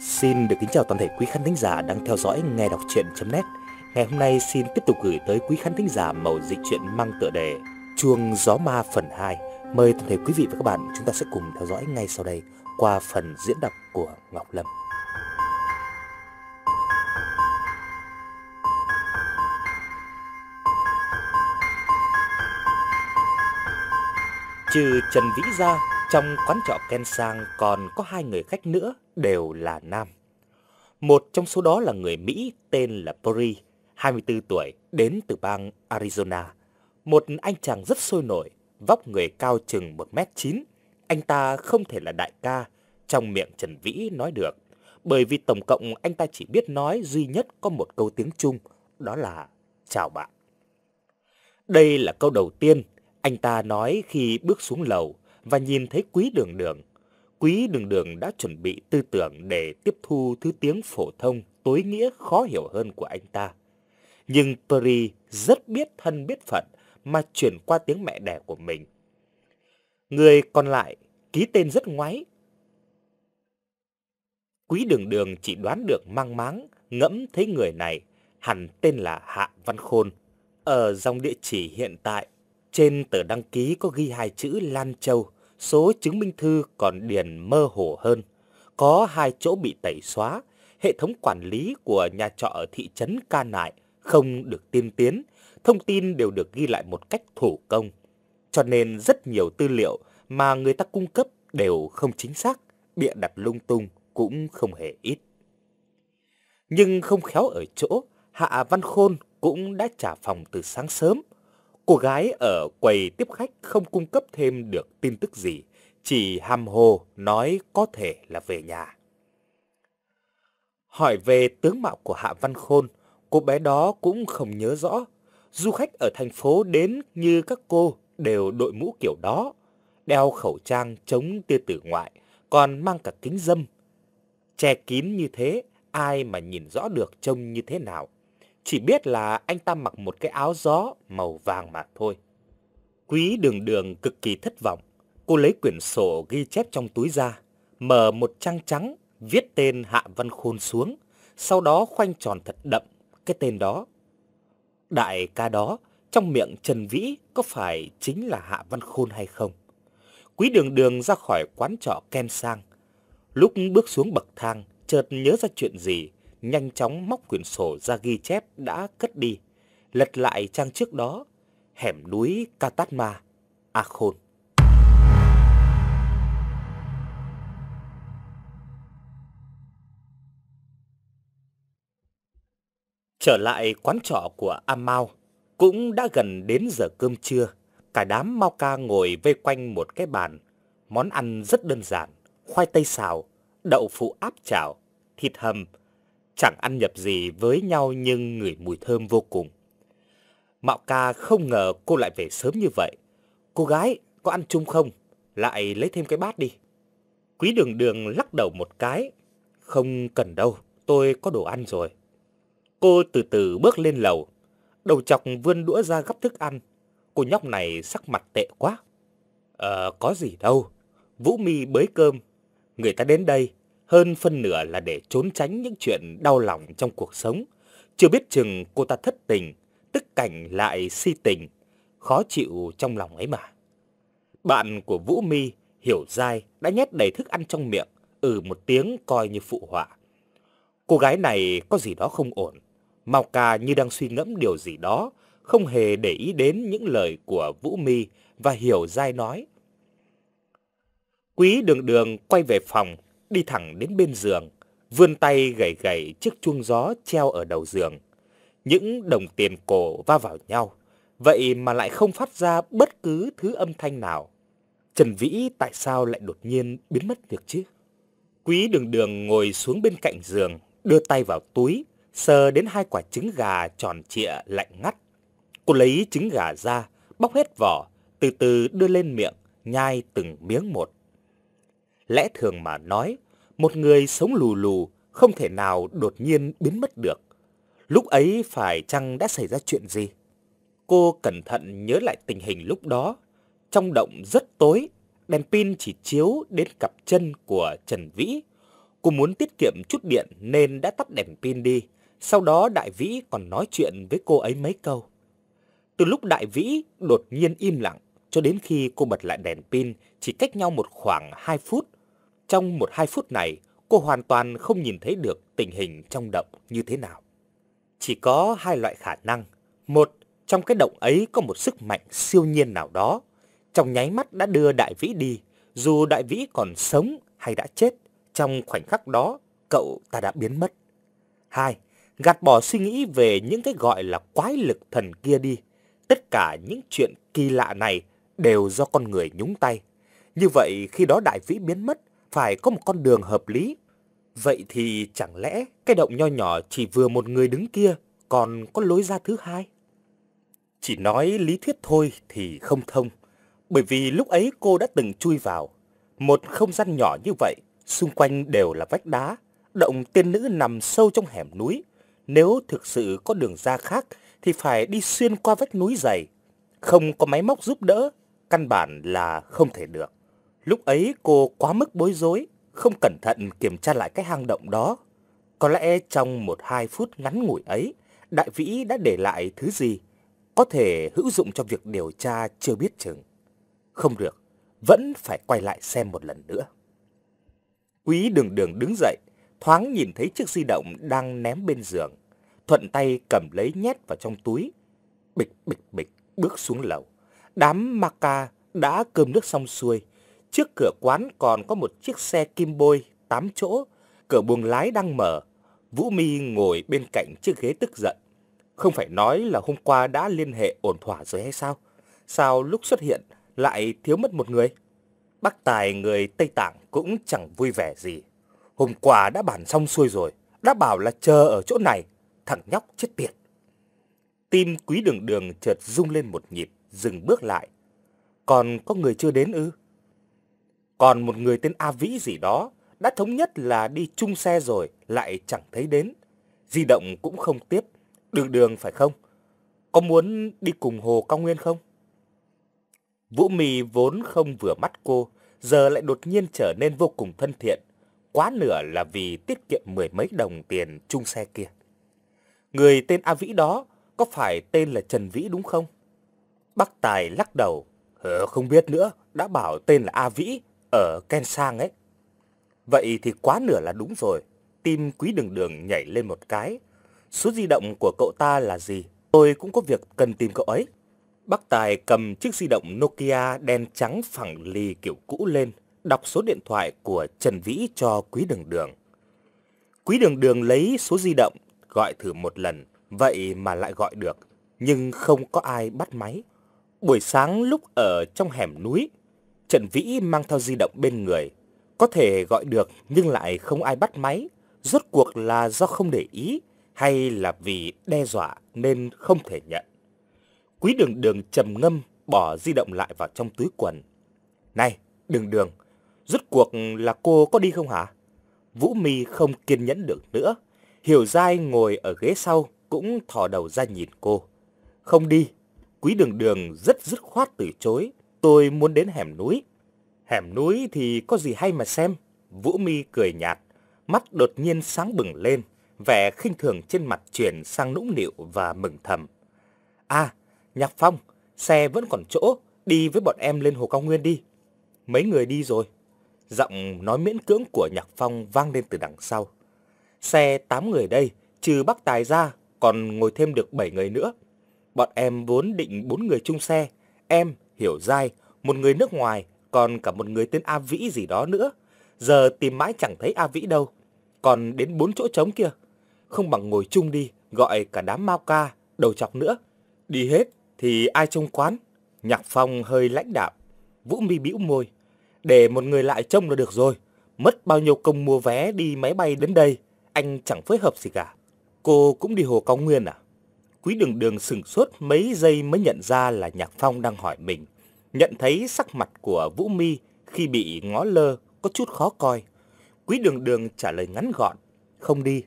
Xin được kính chào toàn thể quý khán thính giả đang theo dõi nghe đọc truyện.net. Ngày hôm nay xin tiếp tục gửi tới quý khán thính giả mẩu dịch truyện mang tựa đề Chuông gió ma phần 2. Mời toàn thể quý vị và các bạn chúng ta sẽ cùng theo dõi ngay sau đây qua phần diễn đọc của Ngọc Lâm. Trừ Trần Vĩ ra, trong quán trọ Ken Sang còn có hai người khách nữa đều là nam. Một trong số đó là người Mỹ tên là Pori, 24 tuổi, đến từ bang Arizona. Một anh chàng rất sôi nổi, vóc người cao chừng 1m9. Anh ta không thể là đại ca, trong miệng Trần Vĩ nói được. Bởi vì tổng cộng anh ta chỉ biết nói duy nhất có một câu tiếng Trung, đó là chào bạn. Đây là câu đầu tiên anh ta nói khi bước xuống lầu và nhìn thấy quý đường đường. Quý đường đường đã chuẩn bị tư tưởng để tiếp thu thứ tiếng phổ thông tối nghĩa khó hiểu hơn của anh ta. Nhưng Peri rất biết thân biết phận mà chuyển qua tiếng mẹ đẻ của mình. Người còn lại ký tên rất ngoái. Quý đường đường chỉ đoán được mang máng, ngẫm thấy người này hẳn tên là Hạ Văn Khôn. Ở dòng địa chỉ hiện tại, trên tờ đăng ký có ghi hai chữ Lan Châu, số chứng minh thư còn điền mơ hồ hơn. Có hai chỗ bị tẩy xóa, hệ thống quản lý của nhà trọ ở thị trấn Ca Nại không được tiên tiến, thông tin đều được ghi lại một cách thủ công. Cho nên rất nhiều tư liệu mà người ta cung cấp đều không chính xác, bịa đặt lung tung cũng không hề ít. Nhưng không khéo ở chỗ, Hạ Văn Khôn cũng đã trả phòng từ sáng sớm. Cô gái ở quầy tiếp khách không cung cấp thêm được tin tức gì, chỉ hàm hồ nói có thể là về nhà. Hỏi về tướng mạo của Hạ Văn Khôn, cô bé đó cũng không nhớ rõ. Du khách ở thành phố đến như các cô đều đội mũ kiểu đó, đeo khẩu trang chống tia tử ngoại, còn mang cả kính dâm. Che kín như thế, ai mà nhìn rõ được trông như thế nào. Chỉ biết là anh ta mặc một cái áo gió màu vàng mà thôi. Quý đường đường cực kỳ thất vọng. Cô lấy quyển sổ ghi chép trong túi ra, mở một trang trắng, viết tên Hạ Văn Khôn xuống, sau đó khoanh tròn thật đậm cái tên đó. Đại ca đó, trong miệng Trần Vĩ có phải chính là Hạ Văn Khôn hay không? Quý đường đường ra khỏi quán trọ Ken Sang. Lúc bước xuống bậc thang, chợt nhớ ra chuyện gì, nhanh chóng móc quyển sổ ra ghi chép đã cất đi. Lật lại trang trước đó, hẻm núi Katatma, A Khôn. Trở lại quán trọ của A Mao, cũng đã gần đến giờ cơm trưa. Cả đám Mao ca ngồi vây quanh một cái bàn. Món ăn rất đơn giản, khoai tây xào, đậu phụ áp chảo, thịt hầm. Chẳng ăn nhập gì với nhau nhưng ngửi mùi thơm vô cùng. Mạo ca không ngờ cô lại về sớm như vậy. Cô gái, có ăn chung không? Lại lấy thêm cái bát đi. Quý đường đường lắc đầu một cái. Không cần đâu, tôi có đồ ăn rồi. Cô từ từ bước lên lầu, đầu chọc vươn đũa ra gắp thức ăn. Cô nhóc này sắc mặt tệ quá. Ờ, có gì đâu. Vũ mi bới cơm. Người ta đến đây, hơn phân nửa là để trốn tránh những chuyện đau lòng trong cuộc sống. Chưa biết chừng cô ta thất tình, tức cảnh lại si tình, khó chịu trong lòng ấy mà. Bạn của Vũ mi hiểu dai, đã nhét đầy thức ăn trong miệng, ừ một tiếng coi như phụ họa. Cô gái này có gì đó không ổn. Mao Ca như đang suy ngẫm điều gì đó, không hề để ý đến những lời của Vũ Mi và hiểu dai nói. Quý đường đường quay về phòng, đi thẳng đến bên giường, vươn tay gảy gảy chiếc chuông gió treo ở đầu giường. Những đồng tiền cổ va vào nhau, vậy mà lại không phát ra bất cứ thứ âm thanh nào. Trần Vĩ tại sao lại đột nhiên biến mất được chứ? Quý đường đường ngồi xuống bên cạnh giường, đưa tay vào túi, sờ đến hai quả trứng gà tròn trịa lạnh ngắt. Cô lấy trứng gà ra, bóc hết vỏ, từ từ đưa lên miệng, nhai từng miếng một. Lẽ thường mà nói, một người sống lù lù không thể nào đột nhiên biến mất được. Lúc ấy phải chăng đã xảy ra chuyện gì? Cô cẩn thận nhớ lại tình hình lúc đó. Trong động rất tối, đèn pin chỉ chiếu đến cặp chân của Trần Vĩ. Cô muốn tiết kiệm chút điện nên đã tắt đèn pin đi. Sau đó Đại Vĩ còn nói chuyện với cô ấy mấy câu. Từ lúc Đại Vĩ đột nhiên im lặng cho đến khi cô bật lại đèn pin chỉ cách nhau một khoảng 2 phút. Trong một hai phút này, cô hoàn toàn không nhìn thấy được tình hình trong động như thế nào. Chỉ có hai loại khả năng. Một, trong cái động ấy có một sức mạnh siêu nhiên nào đó. Trong nháy mắt đã đưa Đại Vĩ đi, dù Đại Vĩ còn sống hay đã chết. Trong khoảnh khắc đó, cậu ta đã biến mất. Hai, gạt bỏ suy nghĩ về những cái gọi là quái lực thần kia đi. Tất cả những chuyện kỳ lạ này đều do con người nhúng tay. Như vậy khi đó đại vĩ biến mất, phải có một con đường hợp lý. Vậy thì chẳng lẽ cái động nho nhỏ chỉ vừa một người đứng kia, còn có lối ra thứ hai? Chỉ nói lý thuyết thôi thì không thông, bởi vì lúc ấy cô đã từng chui vào. Một không gian nhỏ như vậy, xung quanh đều là vách đá, động tiên nữ nằm sâu trong hẻm núi. Nếu thực sự có đường ra khác thì phải đi xuyên qua vách núi dày. Không có máy móc giúp đỡ, căn bản là không thể được. Lúc ấy cô quá mức bối rối, không cẩn thận kiểm tra lại cái hang động đó. Có lẽ trong một hai phút ngắn ngủi ấy, Đại Vĩ đã để lại thứ gì có thể hữu dụng cho việc điều tra chưa biết chừng. Không được, vẫn phải quay lại xem một lần nữa. Quý đường đường đứng dậy, thoáng nhìn thấy chiếc di động đang ném bên giường. Thuận tay cầm lấy nhét vào trong túi. Bịch bịch bịch bước xuống lầu. Đám ma đã cơm nước xong xuôi. Trước cửa quán còn có một chiếc xe kim bôi, tám chỗ. Cửa buồng lái đang mở. Vũ Mi ngồi bên cạnh chiếc ghế tức giận. Không phải nói là hôm qua đã liên hệ ổn thỏa rồi hay sao? Sao lúc xuất hiện lại thiếu mất một người? Bác Tài người Tây Tạng cũng chẳng vui vẻ gì. Hôm qua đã bàn xong xuôi rồi, đã bảo là chờ ở chỗ này, thằng nhóc chết tiệt. Tim quý đường đường chợt rung lên một nhịp, dừng bước lại. Còn có người chưa đến ư? Còn một người tên A Vĩ gì đó, đã thống nhất là đi chung xe rồi, lại chẳng thấy đến. Di động cũng không tiếp, đường đường phải không? Có muốn đi cùng Hồ Cao Nguyên không? Vũ Mì vốn không vừa mắt cô, giờ lại đột nhiên trở nên vô cùng thân thiện. Quá nửa là vì tiết kiệm mười mấy đồng tiền chung xe kia. Người tên A Vĩ đó có phải tên là Trần Vĩ đúng không? bắc Tài lắc đầu. "Hờ không biết nữa, đã bảo tên là A Vĩ, ở Ken Sang ấy. Vậy thì quá nửa là đúng rồi. Tim quý đường đường nhảy lên một cái. Số di động của cậu ta là gì? Tôi cũng có việc cần tìm cậu ấy. Bác Tài cầm chiếc di động Nokia đen trắng phẳng lì kiểu cũ lên, đọc số điện thoại của Trần Vĩ cho Quý Đường Đường. Quý Đường Đường lấy số di động, gọi thử một lần, vậy mà lại gọi được, nhưng không có ai bắt máy. Buổi sáng lúc ở trong hẻm núi, Trần Vĩ mang theo di động bên người, có thể gọi được nhưng lại không ai bắt máy, rốt cuộc là do không để ý hay là vì đe dọa nên không thể nhận. Quý đường đường trầm ngâm bỏ di động lại vào trong túi quần. Này, đường đường, rốt cuộc là cô có đi không hả? Vũ Mi không kiên nhẫn được nữa. Hiểu dai ngồi ở ghế sau cũng thò đầu ra nhìn cô. Không đi, quý đường đường rất dứt khoát từ chối. Tôi muốn đến hẻm núi. Hẻm núi thì có gì hay mà xem. Vũ Mi cười nhạt, mắt đột nhiên sáng bừng lên, vẻ khinh thường trên mặt chuyển sang nũng nịu và mừng thầm. À, Nhạc Phong, xe vẫn còn chỗ, đi với bọn em lên Hồ Cao Nguyên đi. Mấy người đi rồi. Giọng nói miễn cưỡng của Nhạc Phong vang lên từ đằng sau. Xe 8 người đây, trừ bắc Tài ra, còn ngồi thêm được 7 người nữa. Bọn em vốn định 4 người chung xe. Em, Hiểu Giai, một người nước ngoài, còn cả một người tên A Vĩ gì đó nữa. Giờ tìm mãi chẳng thấy A Vĩ đâu. Còn đến bốn chỗ trống kia. Không bằng ngồi chung đi, gọi cả đám mau ca, đầu chọc nữa. Đi hết, thì ai trông quán? Nhạc Phong hơi lãnh đạm. Vũ Mi bĩu môi. Để một người lại trông là được rồi. Mất bao nhiêu công mua vé đi máy bay đến đây. Anh chẳng phối hợp gì cả. Cô cũng đi Hồ Cao Nguyên à? Quý đường đường sửng sốt mấy giây mới nhận ra là Nhạc Phong đang hỏi mình. Nhận thấy sắc mặt của Vũ Mi khi bị ngó lơ có chút khó coi. Quý đường đường trả lời ngắn gọn. Không đi.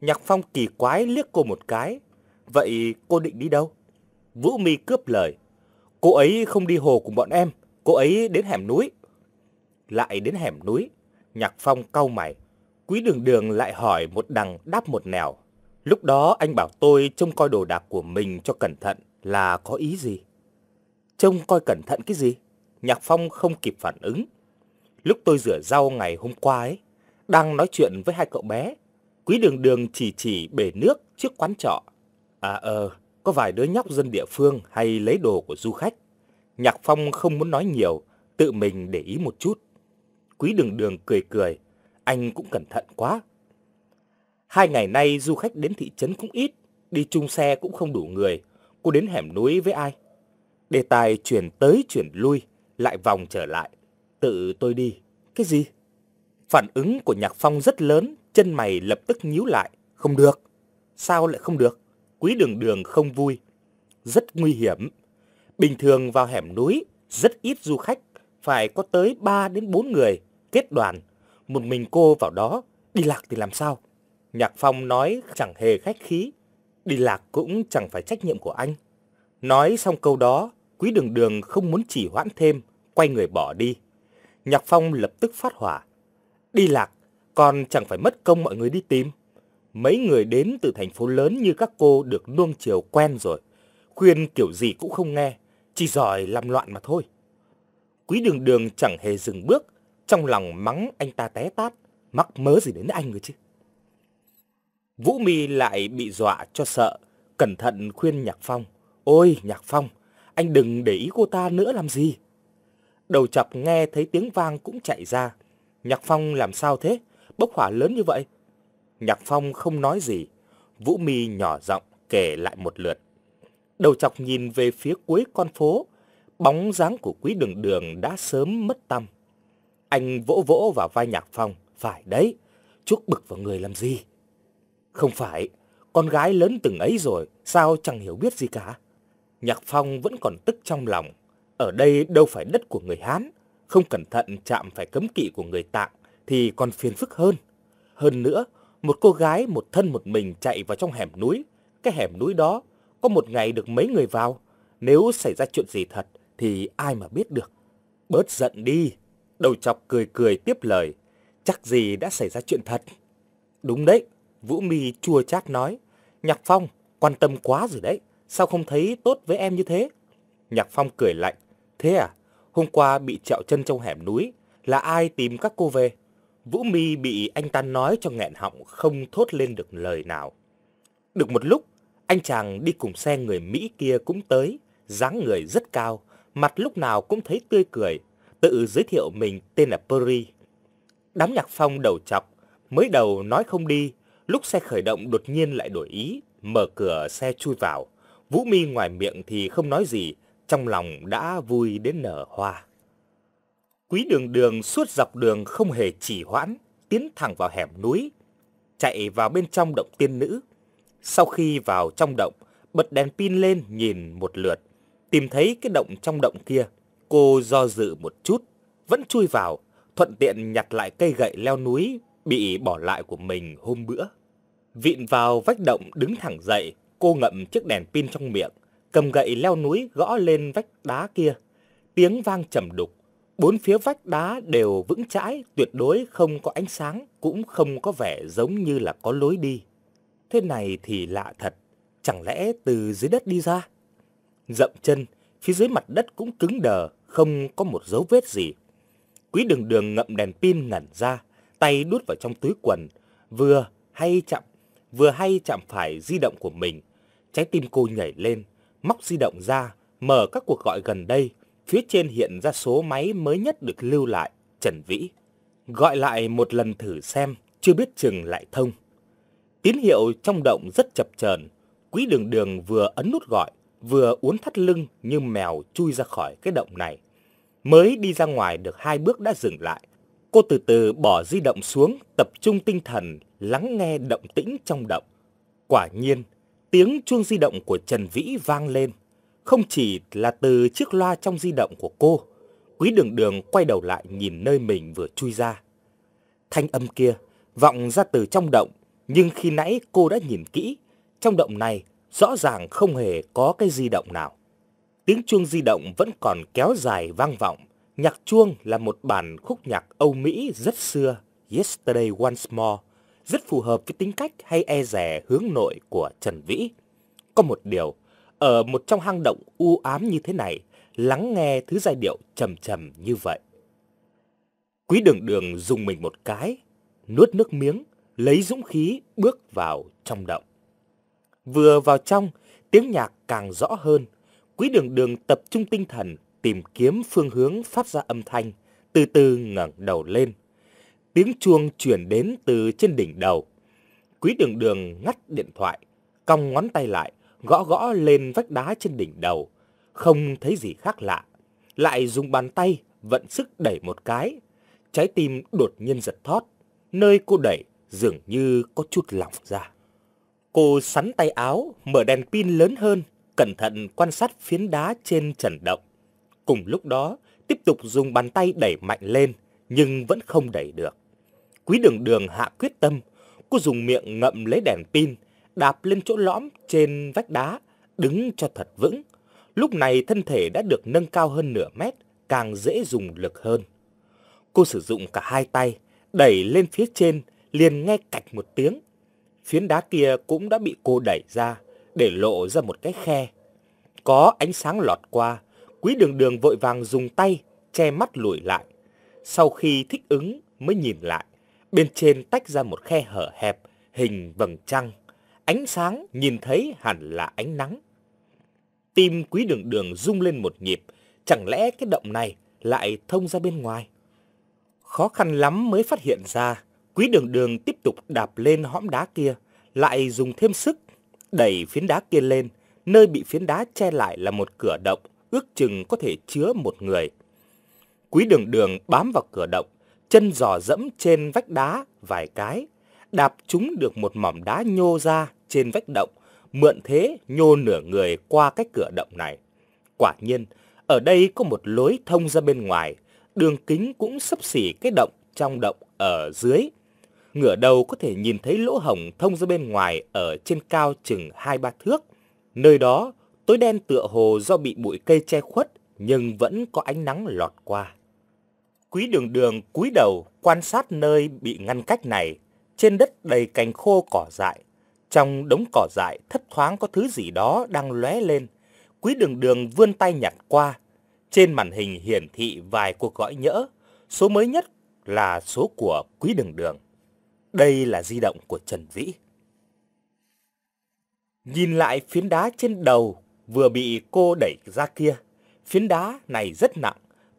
Nhạc Phong kỳ quái liếc cô một cái. Vậy cô định đi đâu? Vũ Mi cướp lời. Cô ấy không đi hồ cùng bọn em, cô ấy đến hẻm núi. Lại đến hẻm núi, Nhạc Phong cau mày. Quý đường đường lại hỏi một đằng đáp một nẻo. Lúc đó anh bảo tôi trông coi đồ đạc của mình cho cẩn thận là có ý gì? Trông coi cẩn thận cái gì? Nhạc Phong không kịp phản ứng. Lúc tôi rửa rau ngày hôm qua ấy, đang nói chuyện với hai cậu bé. Quý đường đường chỉ chỉ bể nước trước quán trọ. À ờ, có vài đứa nhóc dân địa phương hay lấy đồ của du khách. Nhạc Phong không muốn nói nhiều, tự mình để ý một chút. Quý đường đường cười cười, anh cũng cẩn thận quá. Hai ngày nay du khách đến thị trấn cũng ít, đi chung xe cũng không đủ người. Cô đến hẻm núi với ai? Đề tài chuyển tới chuyển lui, lại vòng trở lại. Tự tôi đi. Cái gì? Phản ứng của Nhạc Phong rất lớn, chân mày lập tức nhíu lại. Không được. Sao lại không được? Quý đường đường không vui. Rất nguy hiểm. Bình thường vào hẻm núi, rất ít du khách, phải có tới 3 đến 4 người, kết đoàn. Một mình cô vào đó, đi lạc thì làm sao? Nhạc Phong nói chẳng hề khách khí. Đi lạc cũng chẳng phải trách nhiệm của anh. Nói xong câu đó, Quý đường đường không muốn chỉ hoãn thêm, quay người bỏ đi. Nhạc Phong lập tức phát hỏa. Đi lạc, còn chẳng phải mất công mọi người đi tìm. Mấy người đến từ thành phố lớn như các cô được nuông chiều quen rồi. Khuyên kiểu gì cũng không nghe, chỉ giỏi làm loạn mà thôi. Quý đường đường chẳng hề dừng bước, trong lòng mắng anh ta té tát, mắc mớ gì đến anh rồi chứ. Vũ Mi lại bị dọa cho sợ, cẩn thận khuyên Nhạc Phong. Ôi Nhạc Phong, anh đừng để ý cô ta nữa làm gì. Đầu chọc nghe thấy tiếng vang cũng chạy ra. Nhạc Phong làm sao thế? Bốc hỏa lớn như vậy. Nhạc Phong không nói gì. Vũ Mi nhỏ giọng kể lại một lượt. Đầu chọc nhìn về phía cuối con phố. Bóng dáng của quý đường đường đã sớm mất tâm. Anh vỗ vỗ vào vai Nhạc Phong. Phải đấy, chúc bực vào người làm gì? Không phải, con gái lớn từng ấy rồi, sao chẳng hiểu biết gì cả. Nhạc Phong vẫn còn tức trong lòng. Ở đây đâu phải đất của người Hán, không cẩn thận chạm phải cấm kỵ của người Tạng thì còn phiền phức hơn. Hơn nữa, một cô gái một thân một mình chạy vào trong hẻm núi. Cái hẻm núi đó có một ngày được mấy người vào. Nếu xảy ra chuyện gì thật thì ai mà biết được. Bớt giận đi. Đầu chọc cười cười tiếp lời. Chắc gì đã xảy ra chuyện thật. Đúng đấy, Vũ Mi chua chát nói. Nhạc Phong, quan tâm quá rồi đấy. Sao không thấy tốt với em như thế? Nhạc Phong cười lạnh. Thế à? Hôm qua bị trẹo chân trong hẻm núi. Là ai tìm các cô về? Vũ Mi bị anh ta nói cho nghẹn họng không thốt lên được lời nào. Được một lúc, anh chàng đi cùng xe người Mỹ kia cũng tới, dáng người rất cao, mặt lúc nào cũng thấy tươi cười, tự giới thiệu mình tên là Perry. Đám nhạc phong đầu chọc, mới đầu nói không đi, lúc xe khởi động đột nhiên lại đổi ý, mở cửa xe chui vào. Vũ Mi ngoài miệng thì không nói gì, trong lòng đã vui đến nở hoa. Quý đường đường suốt dọc đường không hề trì hoãn, tiến thẳng vào hẻm núi, chạy vào bên trong động tiên nữ. Sau khi vào trong động, bật đèn pin lên nhìn một lượt, tìm thấy cái động trong động kia. Cô do dự một chút, vẫn chui vào, thuận tiện nhặt lại cây gậy leo núi bị bỏ lại của mình hôm bữa. Vịn vào vách động đứng thẳng dậy, cô ngậm chiếc đèn pin trong miệng, cầm gậy leo núi gõ lên vách đá kia. Tiếng vang trầm đục, bốn phía vách đá đều vững chãi, tuyệt đối không có ánh sáng, cũng không có vẻ giống như là có lối đi. Thế này thì lạ thật, chẳng lẽ từ dưới đất đi ra? Dậm chân, phía dưới mặt đất cũng cứng đờ, không có một dấu vết gì. Quý đường đường ngậm đèn pin ngẩn ra, tay đút vào trong túi quần, vừa hay chạm vừa hay chạm phải di động của mình. Trái tim cô nhảy lên, móc di động ra, mở các cuộc gọi gần đây. Phía trên hiện ra số máy mới nhất được lưu lại, Trần Vĩ. Gọi lại một lần thử xem, chưa biết chừng lại thông. Tín hiệu trong động rất chập chờn. Quý đường đường vừa ấn nút gọi, vừa uốn thắt lưng như mèo chui ra khỏi cái động này. Mới đi ra ngoài được hai bước đã dừng lại. Cô từ từ bỏ di động xuống, tập trung tinh thần, lắng nghe động tĩnh trong động. Quả nhiên, tiếng chuông di động của Trần Vĩ vang lên. Không chỉ là từ chiếc loa trong di động của cô, Quý đường đường quay đầu lại nhìn nơi mình vừa chui ra. Thanh âm kia vọng ra từ trong động, nhưng khi nãy cô đã nhìn kỹ, trong động này rõ ràng không hề có cái di động nào. Tiếng chuông di động vẫn còn kéo dài vang vọng. Nhạc chuông là một bản khúc nhạc Âu Mỹ rất xưa, Yesterday Once More rất phù hợp với tính cách hay e rè hướng nội của Trần Vĩ. Có một điều, ở một trong hang động u ám như thế này, lắng nghe thứ giai điệu trầm trầm như vậy. Quý đường đường dùng mình một cái, nuốt nước miếng, lấy dũng khí bước vào trong động. Vừa vào trong, tiếng nhạc càng rõ hơn. Quý đường đường tập trung tinh thần, tìm kiếm phương hướng phát ra âm thanh, từ từ ngẩng đầu lên. Tiếng chuông chuyển đến từ trên đỉnh đầu. Quý đường đường ngắt điện thoại, cong ngón tay lại, gõ gõ lên vách đá trên đỉnh đầu. Không thấy gì khác lạ. Lại dùng bàn tay vận sức đẩy một cái. Trái tim đột nhiên giật thót. Nơi cô đẩy dường như có chút lỏng ra. Cô sắn tay áo, mở đèn pin lớn hơn, cẩn thận quan sát phiến đá trên trần động. Cùng lúc đó, tiếp tục dùng bàn tay đẩy mạnh lên, nhưng vẫn không đẩy được. Quý đường đường hạ quyết tâm, cô dùng miệng ngậm lấy đèn pin, đạp lên chỗ lõm trên vách đá, đứng cho thật vững. Lúc này thân thể đã được nâng cao hơn nửa mét, càng dễ dùng lực hơn. Cô sử dụng cả hai tay, đẩy lên phía trên, liền nghe cạch một tiếng. Phiến đá kia cũng đã bị cô đẩy ra, để lộ ra một cái khe. Có ánh sáng lọt qua, quý đường đường vội vàng dùng tay, che mắt lùi lại. Sau khi thích ứng mới nhìn lại, bên trên tách ra một khe hở hẹp, hình vầng trăng. Ánh sáng nhìn thấy hẳn là ánh nắng. Tim quý đường đường rung lên một nhịp, chẳng lẽ cái động này lại thông ra bên ngoài? Khó khăn lắm mới phát hiện ra, quý đường đường tiếp tục đạp lên hõm đá kia, lại dùng thêm sức, đẩy phiến đá kia lên, nơi bị phiến đá che lại là một cửa động, ước chừng có thể chứa một người. Quý đường đường bám vào cửa động, chân giò dẫm trên vách đá vài cái, đạp trúng được một mỏm đá nhô ra trên vách động, mượn thế nhô nửa người qua cái cửa động này. Quả nhiên, ở đây có một lối thông ra bên ngoài, đường kính cũng sấp xỉ cái động trong động ở dưới. Ngửa đầu có thể nhìn thấy lỗ hổng thông ra bên ngoài ở trên cao chừng hai ba thước. Nơi đó tối đen tựa hồ do bị bụi cây che khuất nhưng vẫn có ánh nắng lọt qua. Quý đường đường cúi đầu quan sát nơi bị ngăn cách này, trên đất đầy cành khô cỏ dại. Trong đống cỏ dại thấp thoáng có thứ gì đó đang lóe lên. Quý đường đường vươn tay nhặt qua. Trên màn hình hiển thị vài cuộc gọi nhỡ. Số mới nhất là số của quý đường đường. Đây là di động của Trần Vĩ. Nhìn lại phiến đá trên đầu vừa bị cô đẩy ra kia. Phiến đá này rất nặng,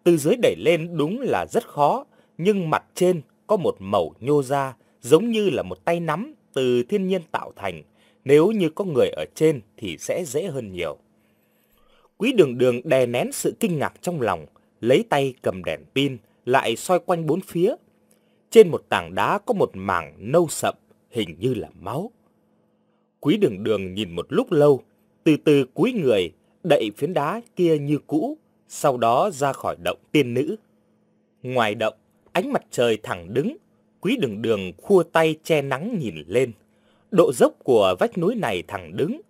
từ dưới đẩy lên đúng là rất khó, nhưng mặt trên có một mẩu nhô ra giống như là một tay nắm từ thiên nhiên tạo thành. Nếu như có người ở trên thì sẽ dễ hơn nhiều. Quý đường đường đè nén sự kinh ngạc trong lòng, lấy tay cầm đèn pin, lại soi quanh bốn phía. Trên một tảng đá có một mảng nâu sậm, hình như là máu. Quý đường đường nhìn một lúc lâu, từ từ cúi người, đậy phiến đá kia như cũ, sau đó ra khỏi động tiên nữ. Ngoài động, ánh mặt trời thẳng đứng, quý đường đường khua tay che nắng nhìn lên. Độ dốc của vách núi này thẳng đứng,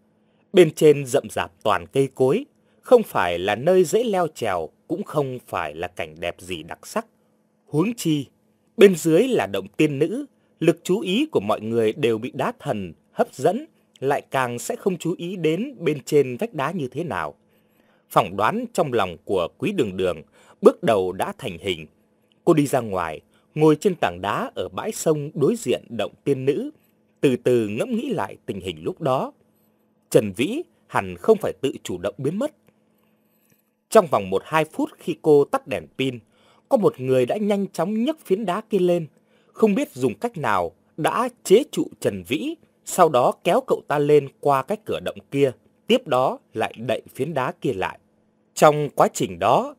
bên trên rậm rạp toàn cây cối, không phải là nơi dễ leo trèo, cũng không phải là cảnh đẹp gì đặc sắc. Huống chi, bên dưới là động tiên nữ, lực chú ý của mọi người đều bị đá thần hấp dẫn, lại càng sẽ không chú ý đến bên trên vách đá như thế nào. Phỏng đoán trong lòng của quý đường đường bước đầu đã thành hình. Cô đi ra ngoài, ngồi trên tảng đá ở bãi sông đối diện động tiên nữ, từ từ ngẫm nghĩ lại tình hình lúc đó. Trần Vĩ hẳn không phải tự chủ động biến mất. Trong vòng 1-2 phút khi cô tắt đèn pin, có một người đã nhanh chóng nhấc phiến đá kia lên, không biết dùng cách nào đã chế trụ Trần Vĩ, sau đó kéo cậu ta lên qua cái cửa động kia, tiếp đó lại đậy phiến đá kia lại. Trong quá trình đó,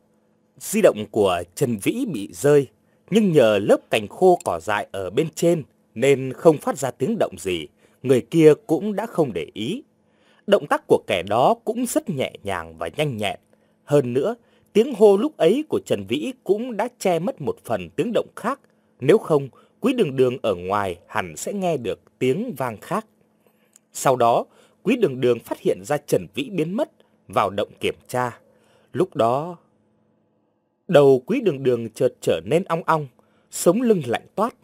di động của Trần Vĩ bị rơi, nhưng nhờ lớp cành khô cỏ dại ở bên trên nên không phát ra tiếng động gì, người kia cũng đã không để ý. Động tác của kẻ đó cũng rất nhẹ nhàng và nhanh nhẹn. Hơn nữa, tiếng hô lúc ấy của Trần Vĩ cũng đã che mất một phần tiếng động khác. Nếu không, quý đường đường ở ngoài hẳn sẽ nghe được tiếng vang khác. Sau đó, quý đường đường phát hiện ra Trần Vĩ biến mất, vào động kiểm tra. Lúc đó, đầu quý đường đường chợt trở nên ong ong, sống lưng lạnh toát.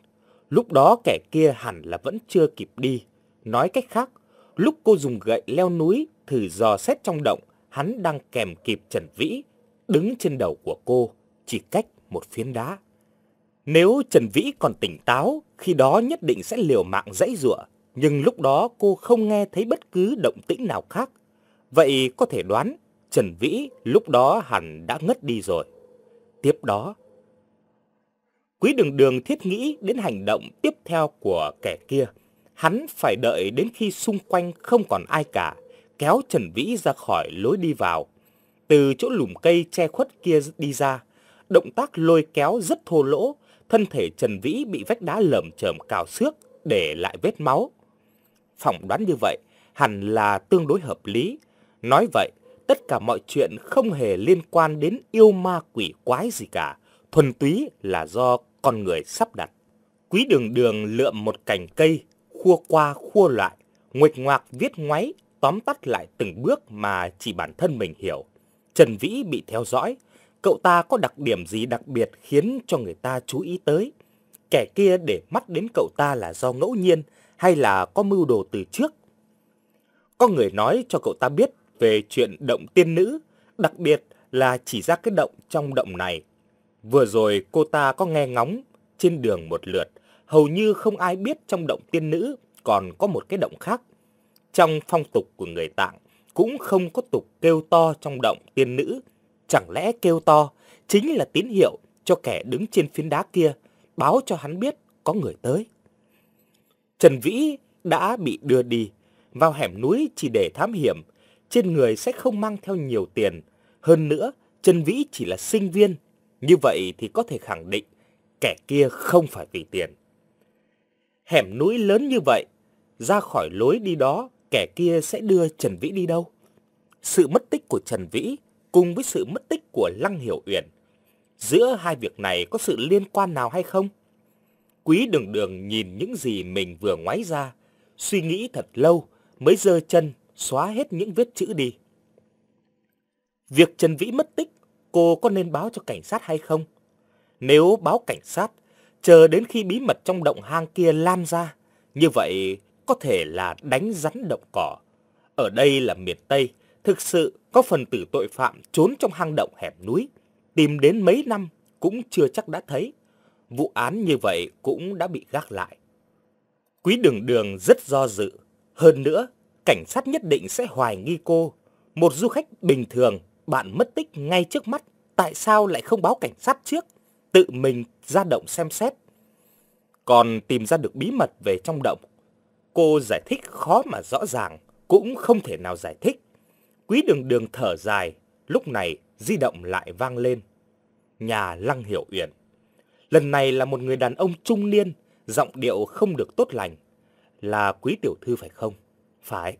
Lúc đó kẻ kia hẳn là vẫn chưa kịp đi. Nói cách khác, lúc cô dùng gậy leo núi thử dò xét trong động, hắn đang kèm kịp Trần Vĩ, đứng trên đầu của cô, chỉ cách một phiến đá. Nếu Trần Vĩ còn tỉnh táo, khi đó nhất định sẽ liều mạng dãy giụa, nhưng lúc đó cô không nghe thấy bất cứ động tĩnh nào khác. Vậy có thể đoán Trần Vĩ lúc đó hẳn đã ngất đi rồi. Tiếp đó, Quý đường đường thiết nghĩ đến hành động tiếp theo của kẻ kia. Hắn phải đợi đến khi xung quanh không còn ai cả, kéo Trần Vĩ ra khỏi lối đi vào. Từ chỗ lùm cây che khuất kia đi ra, động tác lôi kéo rất thô lỗ, thân thể Trần Vĩ bị vách đá lởm chởm cào xước, để lại vết máu. Phỏng đoán như vậy, hẳn là tương đối hợp lý. Nói vậy, tất cả mọi chuyện không hề liên quan đến yêu ma quỷ quái gì cả, thuần túy là do con người sắp đặt. Quý đường đường lượm một cành cây, khua qua khua lại, nguệch ngoạc viết ngoáy, tóm tắt lại từng bước mà chỉ bản thân mình hiểu. Trần Vĩ bị theo dõi, cậu ta có đặc điểm gì đặc biệt khiến cho người ta chú ý tới? Kẻ kia để mắt đến cậu ta là do ngẫu nhiên hay là có mưu đồ từ trước? Có người nói cho cậu ta biết về chuyện động tiên nữ, đặc biệt là chỉ ra cái động trong động này. Vừa rồi cô ta có nghe ngóng trên đường một lượt, hầu như không ai biết trong động tiên nữ còn có một cái động khác. Trong phong tục của người Tạng cũng không có tục kêu to trong động tiên nữ. Chẳng lẽ kêu to chính là tín hiệu cho kẻ đứng trên phiến đá kia, báo cho hắn biết có người tới. Trần Vĩ đã bị đưa đi vào hẻm núi chỉ để thám hiểm, trên người sẽ không mang theo nhiều tiền. Hơn nữa, Trần Vĩ chỉ là sinh viên, như vậy thì có thể khẳng định kẻ kia không phải vì tiền. Hẻm núi lớn như vậy, ra khỏi lối đi đó, kẻ kia sẽ đưa Trần Vĩ đi đâu? Sự mất tích của Trần Vĩ cùng với sự mất tích của Lăng Hiểu Uyển, giữa hai việc này có sự liên quan nào hay không? Quý đường đường nhìn những gì mình vừa ngoái ra, suy nghĩ thật lâu mới dơ chân xóa hết những vết chữ đi. Việc Trần Vĩ mất tích, cô có nên báo cho cảnh sát hay không? Nếu báo cảnh sát, chờ đến khi bí mật trong động hang kia lan ra, như vậy có thể là đánh rắn động cỏ. Ở đây là miền Tây, thực sự có phần tử tội phạm trốn trong hang động hẻm núi, tìm đến mấy năm cũng chưa chắc đã thấy. Vụ án như vậy cũng đã bị gác lại. Quý đường đường rất do dự. Hơn nữa, cảnh sát nhất định sẽ hoài nghi cô. Một du khách bình thường, bạn mất tích ngay trước mắt, tại sao lại không báo cảnh sát trước? Tự mình ra động xem xét. Còn tìm ra được bí mật về trong động. Cô giải thích khó mà rõ ràng, cũng không thể nào giải thích. Quý đường đường thở dài, lúc này di động lại vang lên. Nhà Lăng Hiểu Uyển. Lần này là một người đàn ông trung niên, giọng điệu không được tốt lành. Là quý tiểu thư phải không? Phải.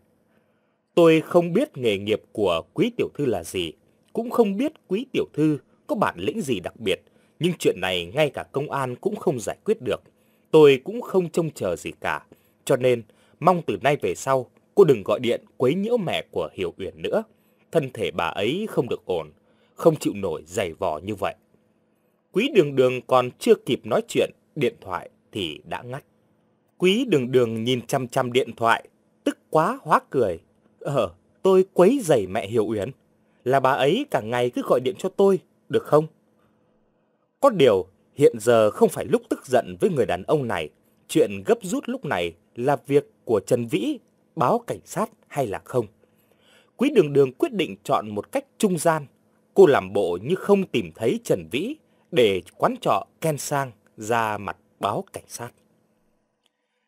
Tôi không biết nghề nghiệp của quý tiểu thư là gì, cũng không biết quý tiểu thư có bản lĩnh gì đặc biệt, nhưng chuyện này ngay cả công an cũng không giải quyết được. Tôi cũng không trông chờ gì cả, cho nên mong từ nay về sau cô đừng gọi điện quấy nhiễu mẹ của Hiểu Uyển nữa. Thân thể bà ấy không được ổn, không chịu nổi dày vò như vậy. Quý đường đường còn chưa kịp nói chuyện, điện thoại thì đã ngắt. Quý đường đường nhìn chăm chăm điện thoại, tức quá hóa cười. Ờ, tôi quấy giày mẹ Hiểu Uyển. Là bà ấy cả ngày cứ gọi điện cho tôi, được không? Có điều, hiện giờ không phải lúc tức giận với người đàn ông này. Chuyện gấp rút lúc này là việc của Trần Vĩ, báo cảnh sát hay là không. Quý đường đường quyết định chọn một cách trung gian. Cô làm bộ như không tìm thấy Trần Vĩ để quán trọ Ken Sang ra mặt báo cảnh sát.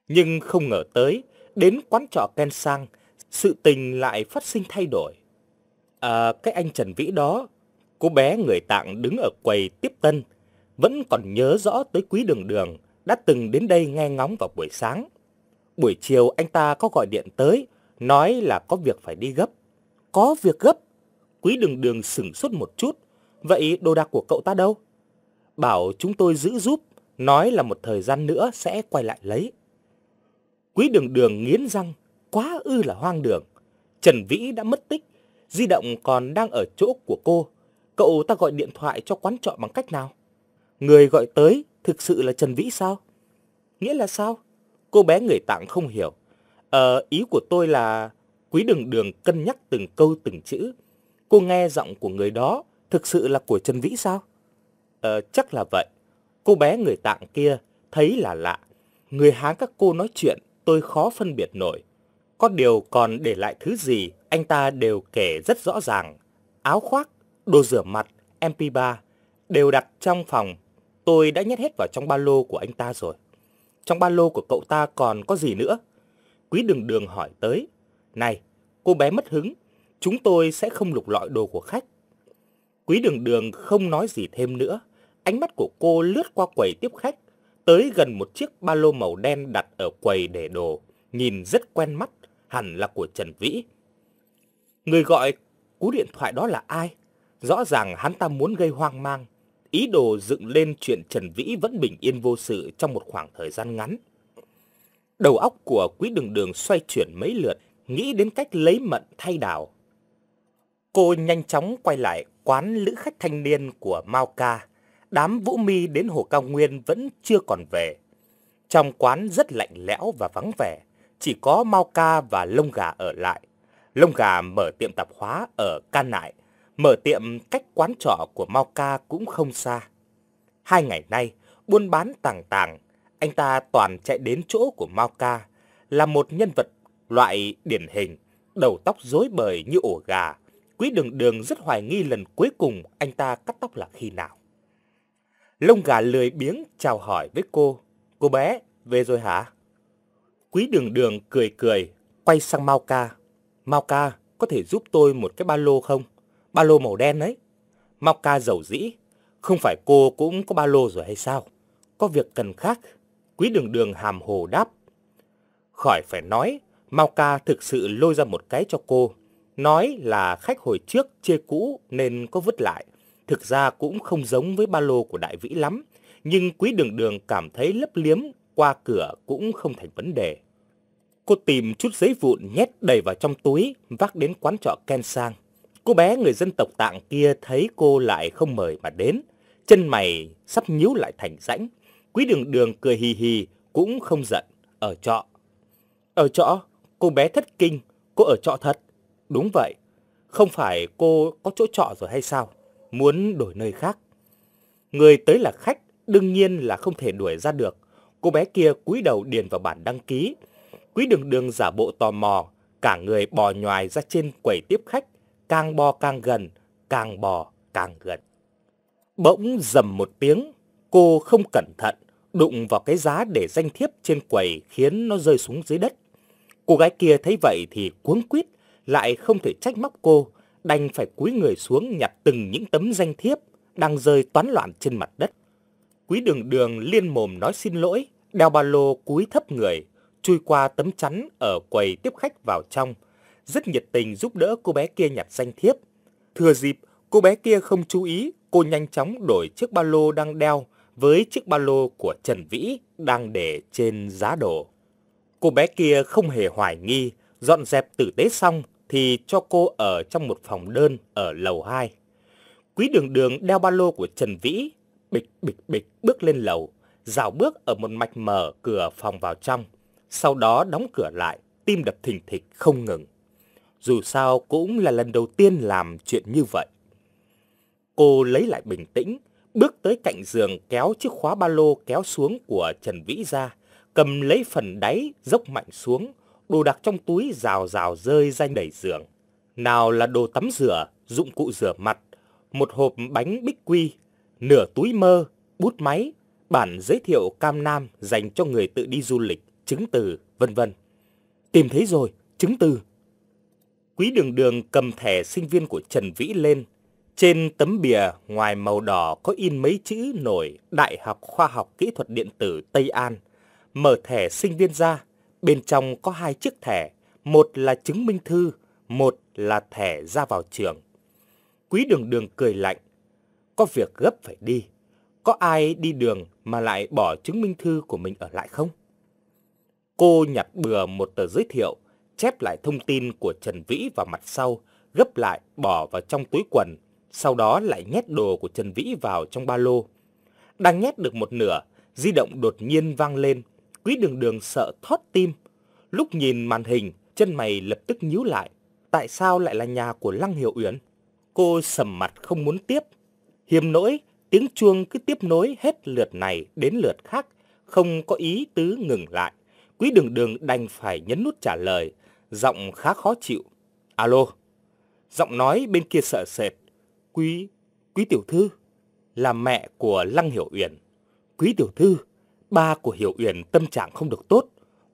Nhưng không ngờ tới, đến quán trọ Ken Sang, sự tình lại phát sinh thay đổi. À, cái anh Trần Vĩ đó, cô bé người tạng đứng ở quầy tiếp tân, vẫn còn nhớ rõ tới quý đường đường, đã từng đến đây nghe ngóng vào buổi sáng. Buổi chiều anh ta có gọi điện tới, nói là có việc phải đi gấp. Có việc gấp? Quý đường đường sửng sốt một chút. Vậy đồ đạc của cậu ta đâu? Bảo chúng tôi giữ giúp, nói là một thời gian nữa sẽ quay lại lấy. Quý đường đường nghiến răng, quá ư là hoang đường. Trần Vĩ đã mất tích, di động còn đang ở chỗ của cô. Cậu ta gọi điện thoại cho quán trọ bằng cách nào? Người gọi tới thực sự là Trần Vĩ sao? Nghĩa là sao? Cô bé người tặng không hiểu. Ờ, ý của tôi là quý đường đường cân nhắc từng câu từng chữ. Cô nghe giọng của người đó thực sự là của Trần Vĩ sao? Ờ, chắc là vậy. Cô bé người tặng kia thấy là lạ. Người Hán các cô nói chuyện tôi khó phân biệt nổi. Có điều còn để lại thứ gì anh ta đều kể rất rõ ràng. Áo khoác, đồ rửa mặt, MP3 đều đặt trong phòng. Tôi đã nhét hết vào trong ba lô của anh ta rồi. Trong ba lô của cậu ta còn có gì nữa? Quý đường đường hỏi tới. Này, cô bé mất hứng, chúng tôi sẽ không lục lọi đồ của khách. Quý đường đường không nói gì thêm nữa. Ánh mắt của cô lướt qua quầy tiếp khách, tới gần một chiếc ba lô màu đen đặt ở quầy để đồ, nhìn rất quen mắt, hẳn là của Trần Vĩ. Người gọi cú điện thoại đó là ai? Rõ ràng hắn ta muốn gây hoang mang, ý đồ dựng lên chuyện Trần Vĩ vẫn bình yên vô sự trong một khoảng thời gian ngắn. Đầu óc của quý đường đường xoay chuyển mấy lượt, nghĩ đến cách lấy mận thay đảo. Cô nhanh chóng quay lại quán lữ khách thanh niên của Mao Ca. Đám Vũ Mi đến Hồ Cao Nguyên vẫn chưa còn về. Trong quán rất lạnh lẽo và vắng vẻ, chỉ có Mao Ca và Lông Gà ở lại. Lông Gà mở tiệm tạp hóa ở Can Nại, mở tiệm cách quán trọ của Mao Ca cũng không xa. Hai ngày nay, buôn bán tàng tàng, anh ta toàn chạy đến chỗ của Mao Ca, là một nhân vật loại điển hình, đầu tóc rối bời như ổ gà. Quý đường đường rất hoài nghi lần cuối cùng anh ta cắt tóc là khi nào. Lông gà lười biếng chào hỏi với cô. Cô bé, về rồi hả? Quý đường đường cười cười, quay sang Mao Ca. Mao Ca, có thể giúp tôi một cái ba lô không? Ba lô màu đen đấy. Mao Ca giàu dĩ. Không phải cô cũng có ba lô rồi hay sao? Có việc cần khác. Quý đường đường hàm hồ đáp. Khỏi phải nói, Mao Ca thực sự lôi ra một cái cho cô. Nói là khách hồi trước chê cũ nên có vứt lại. Thực ra cũng không giống với ba lô của Đại Vĩ lắm. Nhưng quý đường đường cảm thấy lấp liếm qua cửa cũng không thành vấn đề. Cô tìm chút giấy vụn nhét đầy vào trong túi, vác đến quán trọ Ken Sang. Cô bé người dân tộc tạng kia thấy cô lại không mời mà đến. Chân mày sắp nhíu lại thành rãnh. Quý đường đường cười hì hì, cũng không giận. Ở trọ. Ở trọ? Cô bé thất kinh. Cô ở trọ thật? Đúng vậy. Không phải cô có chỗ trọ rồi hay sao? Muốn đổi nơi khác. Người tới là khách, đương nhiên là không thể đuổi ra được. Cô bé kia cúi đầu điền vào bản đăng ký. Quý đường đường giả bộ tò mò, cả người bò nhoài ra trên quầy tiếp khách, càng bò càng gần, càng bò càng gần. Bỗng dầm một tiếng, cô không cẩn thận, đụng vào cái giá để danh thiếp trên quầy khiến nó rơi xuống dưới đất. Cô gái kia thấy vậy thì cuống quýt, lại không thể trách móc cô, đành phải cúi người xuống nhặt từng những tấm danh thiếp đang rơi toán loạn trên mặt đất. Quý đường đường liên mồm nói xin lỗi, đeo ba lô cúi thấp người, chui qua tấm chắn ở quầy tiếp khách vào trong, rất nhiệt tình giúp đỡ cô bé kia nhặt danh thiếp. Thừa dịp, cô bé kia không chú ý, cô nhanh chóng đổi chiếc ba lô đang đeo với chiếc ba lô của Trần Vĩ đang để trên giá đồ. Cô bé kia không hề hoài nghi, dọn dẹp tử tế xong thì cho cô ở trong một phòng đơn ở lầu 2. Quý đường đường đeo ba lô của Trần Vĩ, bịch bịch bịch bước lên lầu, rào bước ở một mạch mở cửa phòng vào trong. Sau đó đóng cửa lại, tim đập thình thịch không ngừng. Dù sao cũng là lần đầu tiên làm chuyện như vậy. Cô lấy lại bình tĩnh, bước tới cạnh giường kéo chiếc khóa ba lô kéo xuống của Trần Vĩ ra, cầm lấy phần đáy dốc mạnh xuống, đồ đạc trong túi rào rào rơi ra đầy giường. Nào là đồ tắm rửa, dụng cụ rửa mặt, một hộp bánh bích quy, nửa túi mơ, bút máy, bản giới thiệu cam nam dành cho người tự đi du lịch, chứng từ, vân vân. Tìm thấy rồi, chứng từ. Quý đường đường cầm thẻ sinh viên của Trần Vĩ lên. Trên tấm bìa ngoài màu đỏ có in mấy chữ nổi Đại học Khoa học Kỹ thuật Điện tử Tây An. Mở thẻ sinh viên ra, bên trong có hai chiếc thẻ, một là chứng minh thư, một là thẻ ra vào trường. Quý đường đường cười lạnh, có việc gấp phải đi. Có ai đi đường mà lại bỏ chứng minh thư của mình ở lại không? Cô nhặt bừa một tờ giới thiệu, chép lại thông tin của Trần Vĩ vào mặt sau, gấp lại bỏ vào trong túi quần, sau đó lại nhét đồ của Trần Vĩ vào trong ba lô. Đang nhét được một nửa, di động đột nhiên vang lên. Quý đường đường sợ thót tim. Lúc nhìn màn hình, chân mày lập tức nhíu lại. Tại sao lại là nhà của Lăng Hiểu Uyển? Cô sầm mặt không muốn tiếp. Hiềm nỗi, tiếng chuông cứ tiếp nối hết lượt này đến lượt khác, không có ý tứ ngừng lại. Quý đường đường đành phải nhấn nút trả lời, giọng khá khó chịu. Alo, giọng nói bên kia sợ sệt. Quý, quý tiểu thư, là mẹ của Lăng Hiểu Uyển. Quý tiểu thư, ba của Hiểu Uyển tâm trạng không được tốt.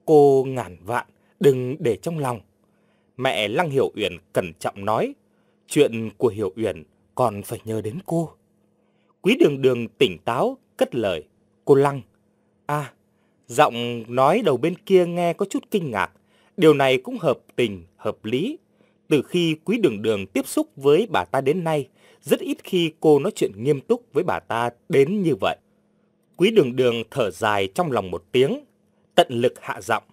Cô ngàn vạn, đừng để trong lòng. Mẹ Lăng Hiểu Uyển cẩn trọng nói, chuyện của Hiểu Uyển còn phải nhờ đến cô. Quý đường đường tỉnh táo, cất lời. Cô Lăng, à, giọng nói đầu bên kia nghe có chút kinh ngạc. Điều này cũng hợp tình, hợp lý. Từ khi quý đường đường tiếp xúc với bà ta đến nay, rất ít khi cô nói chuyện nghiêm túc với bà ta đến như vậy. Quý đường đường thở dài trong lòng một tiếng, tận lực hạ giọng.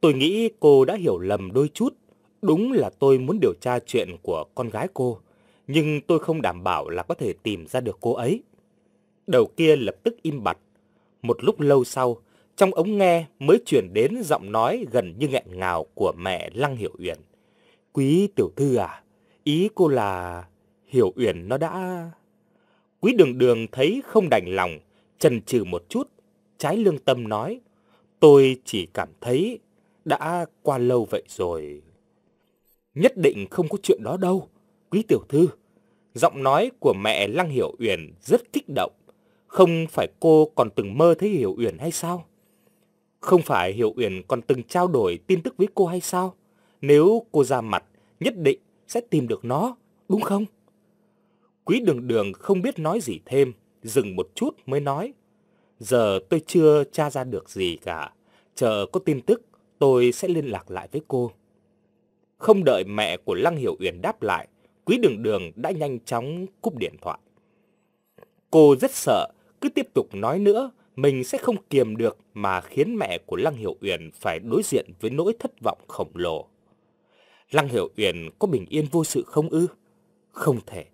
Tôi nghĩ cô đã hiểu lầm đôi chút. Đúng là tôi muốn điều tra chuyện của con gái cô, nhưng tôi không đảm bảo là có thể tìm ra được cô ấy. Đầu kia lập tức im bặt. Một lúc lâu sau, trong ống nghe mới chuyển đến giọng nói gần như nghẹn ngào của mẹ Lăng Hiểu Uyển. Quý tiểu thư à, ý cô là Hiểu Uyển nó đã... Quý đường đường thấy không đành lòng, chần chừ một chút, trái lương tâm nói. Tôi chỉ cảm thấy đã qua lâu vậy rồi. Nhất định không có chuyện đó đâu, quý tiểu thư. Giọng nói của mẹ Lăng Hiểu Uyển rất kích động. Không phải cô còn từng mơ thấy Hiểu Uyển hay sao? Không phải Hiểu Uyển còn từng trao đổi tin tức với cô hay sao? Nếu cô ra mặt, nhất định sẽ tìm được nó, đúng không? Quý đường đường không biết nói gì thêm, dừng một chút mới nói. Giờ tôi chưa tra ra được gì cả. Chờ có tin tức, tôi sẽ liên lạc lại với cô. Không đợi mẹ của Lăng Hiểu Uyển đáp lại, Quý đường đường đã nhanh chóng cúp điện thoại. Cô rất sợ, cứ tiếp tục nói nữa, mình sẽ không kiềm được mà khiến mẹ của Lăng Hiểu Uyển phải đối diện với nỗi thất vọng khổng lồ. Lăng Hiểu Uyển có bình yên vô sự không ư? Không thể.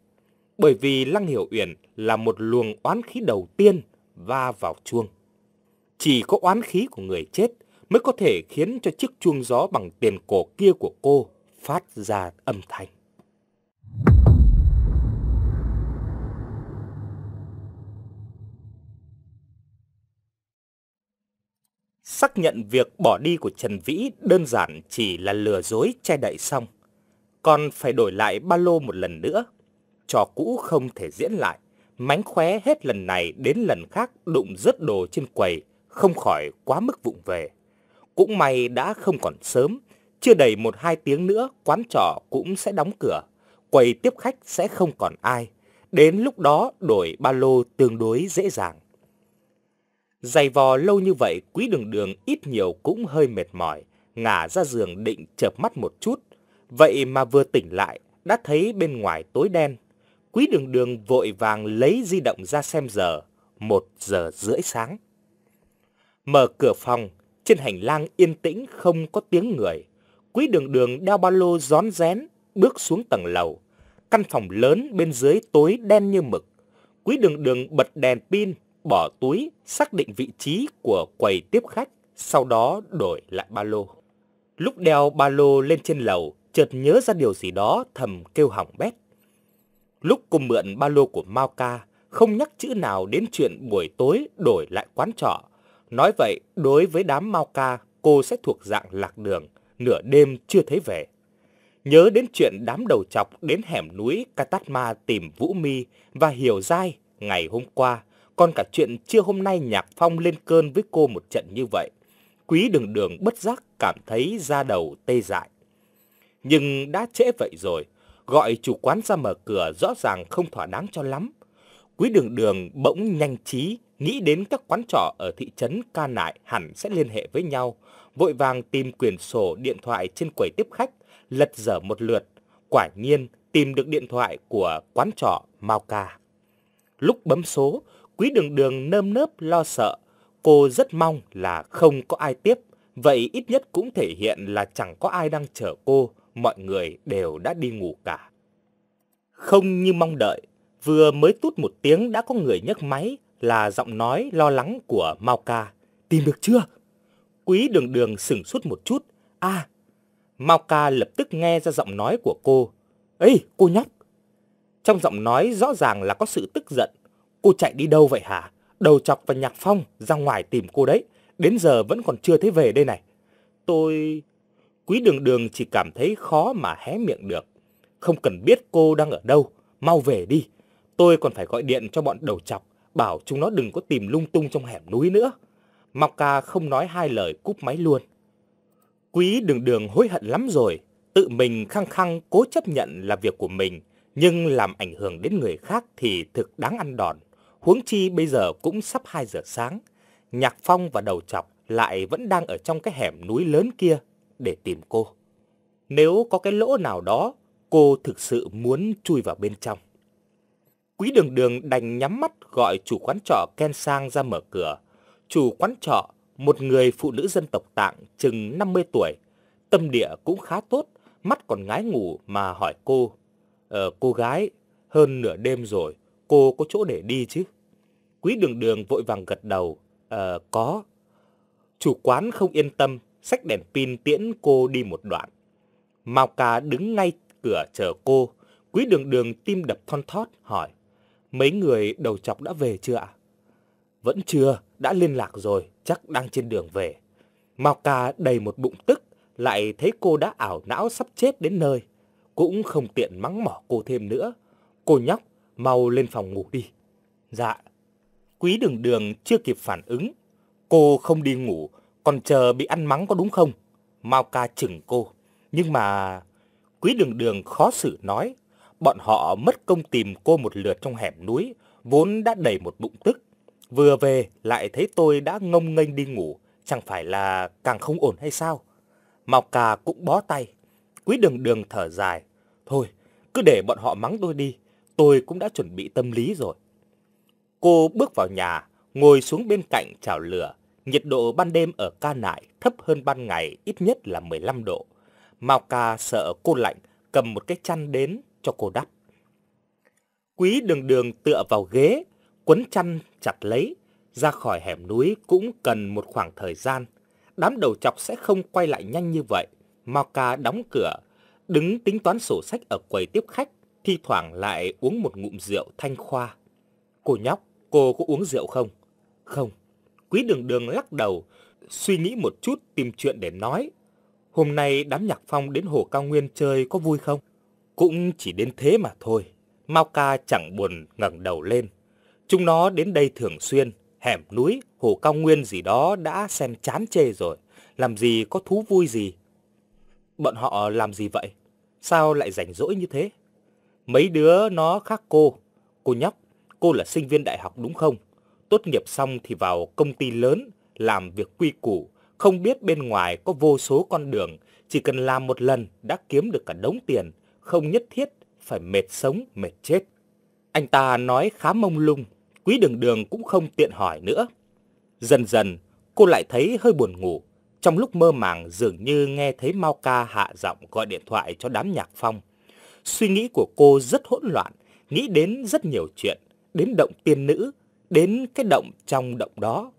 Bởi vì Lăng Hiểu Uyển là một luồng oán khí đầu tiên va vào chuông. Chỉ có oán khí của người chết mới có thể khiến cho chiếc chuông gió bằng tiền cổ kia của cô phát ra âm thanh. Xác nhận việc bỏ đi của Trần Vĩ đơn giản chỉ là lừa dối che đậy xong. Còn phải đổi lại ba lô một lần nữa. Trò cũ không thể diễn lại. Mánh khóe hết lần này đến lần khác đụng rớt đồ trên quầy, không khỏi quá mức vụng về. Cũng may đã không còn sớm, chưa đầy một hai tiếng nữa quán trọ cũng sẽ đóng cửa, quầy tiếp khách sẽ không còn ai. Đến lúc đó đổi ba lô tương đối dễ dàng. Dày vò lâu như vậy, quý đường đường ít nhiều cũng hơi mệt mỏi, ngả ra giường định chợp mắt một chút. Vậy mà vừa tỉnh lại, đã thấy bên ngoài tối đen. Quý đường đường vội vàng lấy di động ra xem giờ, một giờ rưỡi sáng. Mở cửa phòng, trên hành lang yên tĩnh không có tiếng người. Quý đường đường đeo ba lô rón rén, bước xuống tầng lầu. Căn phòng lớn bên dưới tối đen như mực. Quý đường đường bật đèn pin, bỏ túi, xác định vị trí của quầy tiếp khách, sau đó đổi lại ba lô. Lúc đeo ba lô lên trên lầu, chợt nhớ ra điều gì đó thầm kêu hỏng bét. Lúc cô mượn ba lô của Mao Ca, không nhắc chữ nào đến chuyện buổi tối đổi lại quán trọ. Nói vậy, đối với đám Mao Ca, cô sẽ thuộc dạng lạc đường, nửa đêm chưa thấy về. Nhớ đến chuyện đám đầu chọc đến hẻm núi Katatma tìm Vũ Mi và Hiểu Giai ngày hôm qua, còn cả chuyện chưa hôm nay Nhạc Phong lên cơn với cô một trận như vậy. Quý đường đường bất giác cảm thấy da đầu tê dại. Nhưng đã trễ vậy rồi, gọi chủ quán ra mở cửa rõ ràng không thỏa đáng cho lắm. Quý đường đường bỗng nhanh trí, nghĩ đến các quán trọ ở thị trấn ca nại hẳn sẽ liên hệ với nhau, vội vàng tìm quyển sổ điện thoại trên quầy tiếp khách, lật dở một lượt. Quả nhiên tìm được điện thoại của quán trọ Mao Ca. Lúc bấm số, Quý đường đường nơm nớp lo sợ, cô rất mong là không có ai tiếp, vậy ít nhất cũng thể hiện là chẳng có ai đang chờ cô, mọi người đều đã đi ngủ cả. Không như mong đợi, vừa mới tút một tiếng đã có người nhấc máy là giọng nói lo lắng của Mao Ca. Tìm được chưa? Quý đường đường sửng suốt một chút. À, Mao ca lập tức nghe ra giọng nói của cô. Ê, cô nhóc! Trong giọng nói rõ ràng là có sự tức giận. Cô chạy đi đâu vậy hả? Đầu chọc và nhạc phong ra ngoài tìm cô đấy. Đến giờ vẫn còn chưa thấy về đây này. Tôi... Quý đường đường chỉ cảm thấy khó mà hé miệng được. Không cần biết cô đang ở đâu. Mau về đi. Tôi còn phải gọi điện cho bọn đầu chọc. Bảo chúng nó đừng có tìm lung tung trong hẻm núi nữa. Mọc ca không nói hai lời cúp máy luôn. Quý đường đường hối hận lắm rồi. Tự mình khăng khăng cố chấp nhận là việc của mình. Nhưng làm ảnh hưởng đến người khác thì thực đáng ăn đòn. Huống chi bây giờ cũng sắp 2 giờ sáng. Nhạc Phong và đầu chọc lại vẫn đang ở trong cái hẻm núi lớn kia để tìm cô. Nếu có cái lỗ nào đó, cô thực sự muốn chui vào bên trong. Quý đường đường đành nhắm mắt gọi chủ quán trọ Ken Sang ra mở cửa. Chủ quán trọ, một người phụ nữ dân tộc tạng chừng 50 tuổi. Tâm địa cũng khá tốt, mắt còn ngái ngủ mà hỏi cô. Ờ, cô gái, hơn nửa đêm rồi, cô có chỗ để đi chứ? Quý đường đường vội vàng gật đầu. Ờ, có. Chủ quán không yên tâm, xách đèn pin tiễn cô đi một đoạn. Mao Ca đứng ngay cửa chờ cô. Quý đường đường tim đập thon thót hỏi. Mấy người đầu chọc đã về chưa ạ? Vẫn chưa, đã liên lạc rồi, chắc đang trên đường về. Mao Ca đầy một bụng tức, lại thấy cô đã ảo não sắp chết đến nơi. Cũng không tiện mắng mỏ cô thêm nữa. Cô nhóc, mau lên phòng ngủ đi. Dạ. Quý đường đường chưa kịp phản ứng. Cô không đi ngủ, còn chờ bị ăn mắng có đúng không? Mao ca chừng cô. Nhưng mà... Quý đường đường khó xử nói. Bọn họ mất công tìm cô một lượt trong hẻm núi, vốn đã đầy một bụng tức. Vừa về lại thấy tôi đã ngông nghênh đi ngủ, chẳng phải là càng không ổn hay sao? Mao ca cũng bó tay. Quý đường đường thở dài. Thôi, cứ để bọn họ mắng tôi đi, tôi cũng đã chuẩn bị tâm lý rồi. Cô bước vào nhà, ngồi xuống bên cạnh chảo lửa. Nhiệt độ ban đêm ở ca nại thấp hơn ban ngày ít nhất là 15 độ. Mao ca sợ cô lạnh, cầm một cái chăn đến cho cô đắp. Quý đường đường tựa vào ghế, quấn chăn chặt lấy. Ra khỏi hẻm núi cũng cần một khoảng thời gian. Đám đầu chọc sẽ không quay lại nhanh như vậy. Mao ca đóng cửa, đứng tính toán sổ sách ở quầy tiếp khách, thi thoảng lại uống một ngụm rượu thanh khoa. Cô nhóc, cô có uống rượu không? Không. Quý đường đường lắc đầu, suy nghĩ một chút tìm chuyện để nói. Hôm nay đám nhạc phong đến hồ cao nguyên chơi có vui không? Cũng chỉ đến thế mà thôi. Mao ca chẳng buồn ngẩng đầu lên. Chúng nó đến đây thường xuyên, hẻm núi, hồ cao nguyên gì đó đã xem chán chê rồi. Làm gì có thú vui gì. Bọn họ làm gì vậy? Sao lại rảnh rỗi như thế? Mấy đứa nó khác cô. Cô nhóc, cô là sinh viên đại học đúng không? Tốt nghiệp xong thì vào công ty lớn, làm việc quy củ, không biết bên ngoài có vô số con đường, chỉ cần làm một lần đã kiếm được cả đống tiền, không nhất thiết phải mệt sống, mệt chết. Anh ta nói khá mông lung, quý đường đường cũng không tiện hỏi nữa. Dần dần, cô lại thấy hơi buồn ngủ. Trong lúc mơ màng dường như nghe thấy Mao Ca hạ giọng gọi điện thoại cho đám nhạc phong. Suy nghĩ của cô rất hỗn loạn, nghĩ đến rất nhiều chuyện, đến động tiên nữ, đến cái động trong động đó.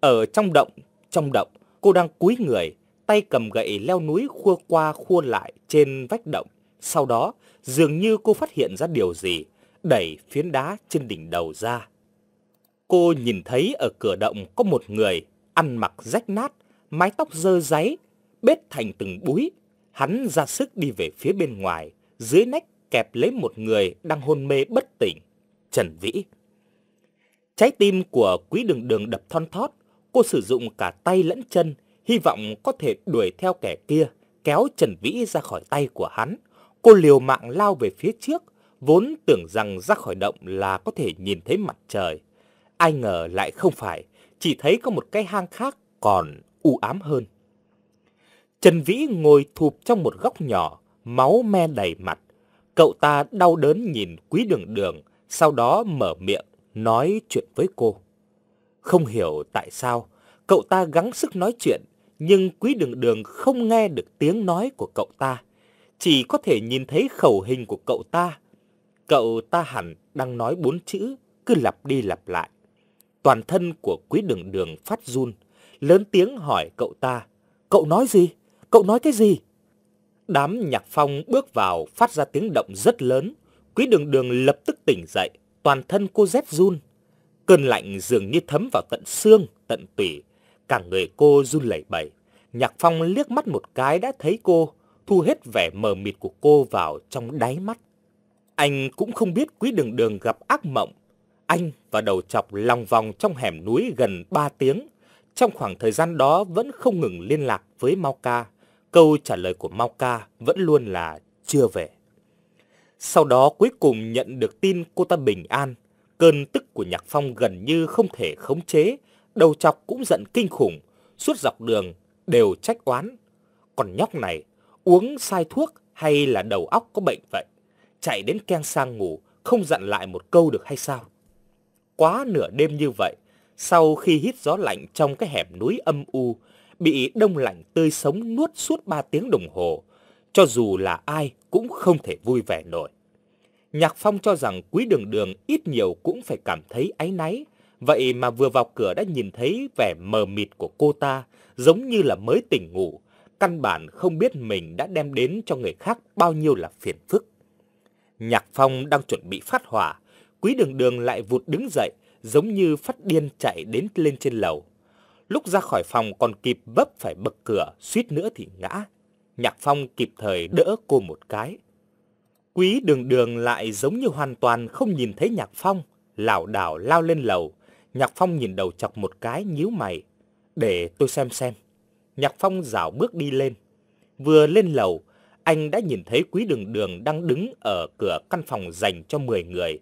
Ở trong động, trong động, cô đang cúi người, tay cầm gậy leo núi khua qua khua lại trên vách động. Sau đó, dường như cô phát hiện ra điều gì, đẩy phiến đá trên đỉnh đầu ra. Cô nhìn thấy ở cửa động có một người ăn mặc rách nát, mái tóc dơ giấy, bết thành từng búi. Hắn ra sức đi về phía bên ngoài, dưới nách kẹp lấy một người đang hôn mê bất tỉnh, Trần Vĩ. Trái tim của quý đường đường đập thon thót, cô sử dụng cả tay lẫn chân, hy vọng có thể đuổi theo kẻ kia, kéo Trần Vĩ ra khỏi tay của hắn. Cô liều mạng lao về phía trước, vốn tưởng rằng ra khỏi động là có thể nhìn thấy mặt trời. Ai ngờ lại không phải, chỉ thấy có một cái hang khác còn u ám hơn. Trần Vĩ ngồi thụp trong một góc nhỏ, máu me đầy mặt. Cậu ta đau đớn nhìn quý đường đường, sau đó mở miệng nói chuyện với cô. Không hiểu tại sao, cậu ta gắng sức nói chuyện, nhưng quý đường đường không nghe được tiếng nói của cậu ta. Chỉ có thể nhìn thấy khẩu hình của cậu ta. Cậu ta hẳn đang nói bốn chữ, cứ lặp đi lặp lại. Toàn thân của quý đường đường phát run, lớn tiếng hỏi cậu ta. Cậu nói gì? Cậu nói cái gì? Đám nhạc phong bước vào phát ra tiếng động rất lớn. Quý đường đường lập tức tỉnh dậy, toàn thân cô rét run. Cơn lạnh dường như thấm vào tận xương, tận tủy. Cả người cô run lẩy bẩy. Nhạc phong liếc mắt một cái đã thấy cô, thu hết vẻ mờ mịt của cô vào trong đáy mắt. Anh cũng không biết quý đường đường gặp ác mộng. Anh và đầu chọc lòng vòng trong hẻm núi gần 3 tiếng. Trong khoảng thời gian đó vẫn không ngừng liên lạc với Mao Ca. Câu trả lời của Mao Ca vẫn luôn là chưa về. Sau đó cuối cùng nhận được tin cô ta bình an. Cơn tức của Nhạc Phong gần như không thể khống chế. Đầu chọc cũng giận kinh khủng. Suốt dọc đường đều trách oán. Còn nhóc này uống sai thuốc hay là đầu óc có bệnh vậy? Chạy đến keng sang ngủ, không dặn lại một câu được hay sao? Quá nửa đêm như vậy, sau khi hít gió lạnh trong cái hẻm núi âm u, bị đông lạnh tươi sống nuốt suốt ba tiếng đồng hồ, cho dù là ai cũng không thể vui vẻ nổi. Nhạc Phong cho rằng quý đường đường ít nhiều cũng phải cảm thấy áy náy, vậy mà vừa vào cửa đã nhìn thấy vẻ mờ mịt của cô ta, giống như là mới tỉnh ngủ, căn bản không biết mình đã đem đến cho người khác bao nhiêu là phiền phức. Nhạc Phong đang chuẩn bị phát hỏa, Quý Đường Đường lại vụt đứng dậy, giống như phát điên chạy đến lên trên lầu. Lúc ra khỏi phòng còn kịp vấp phải bậc cửa, suýt nữa thì ngã. Nhạc Phong kịp thời đỡ cô một cái. Quý Đường Đường lại giống như hoàn toàn không nhìn thấy Nhạc Phong, lảo đảo lao lên lầu. Nhạc Phong nhìn đầu chọc một cái nhíu mày, để tôi xem xem. Nhạc Phong dạo bước đi lên. Vừa lên lầu, anh đã nhìn thấy Quý Đường Đường đang đứng ở cửa căn phòng dành cho 10 người.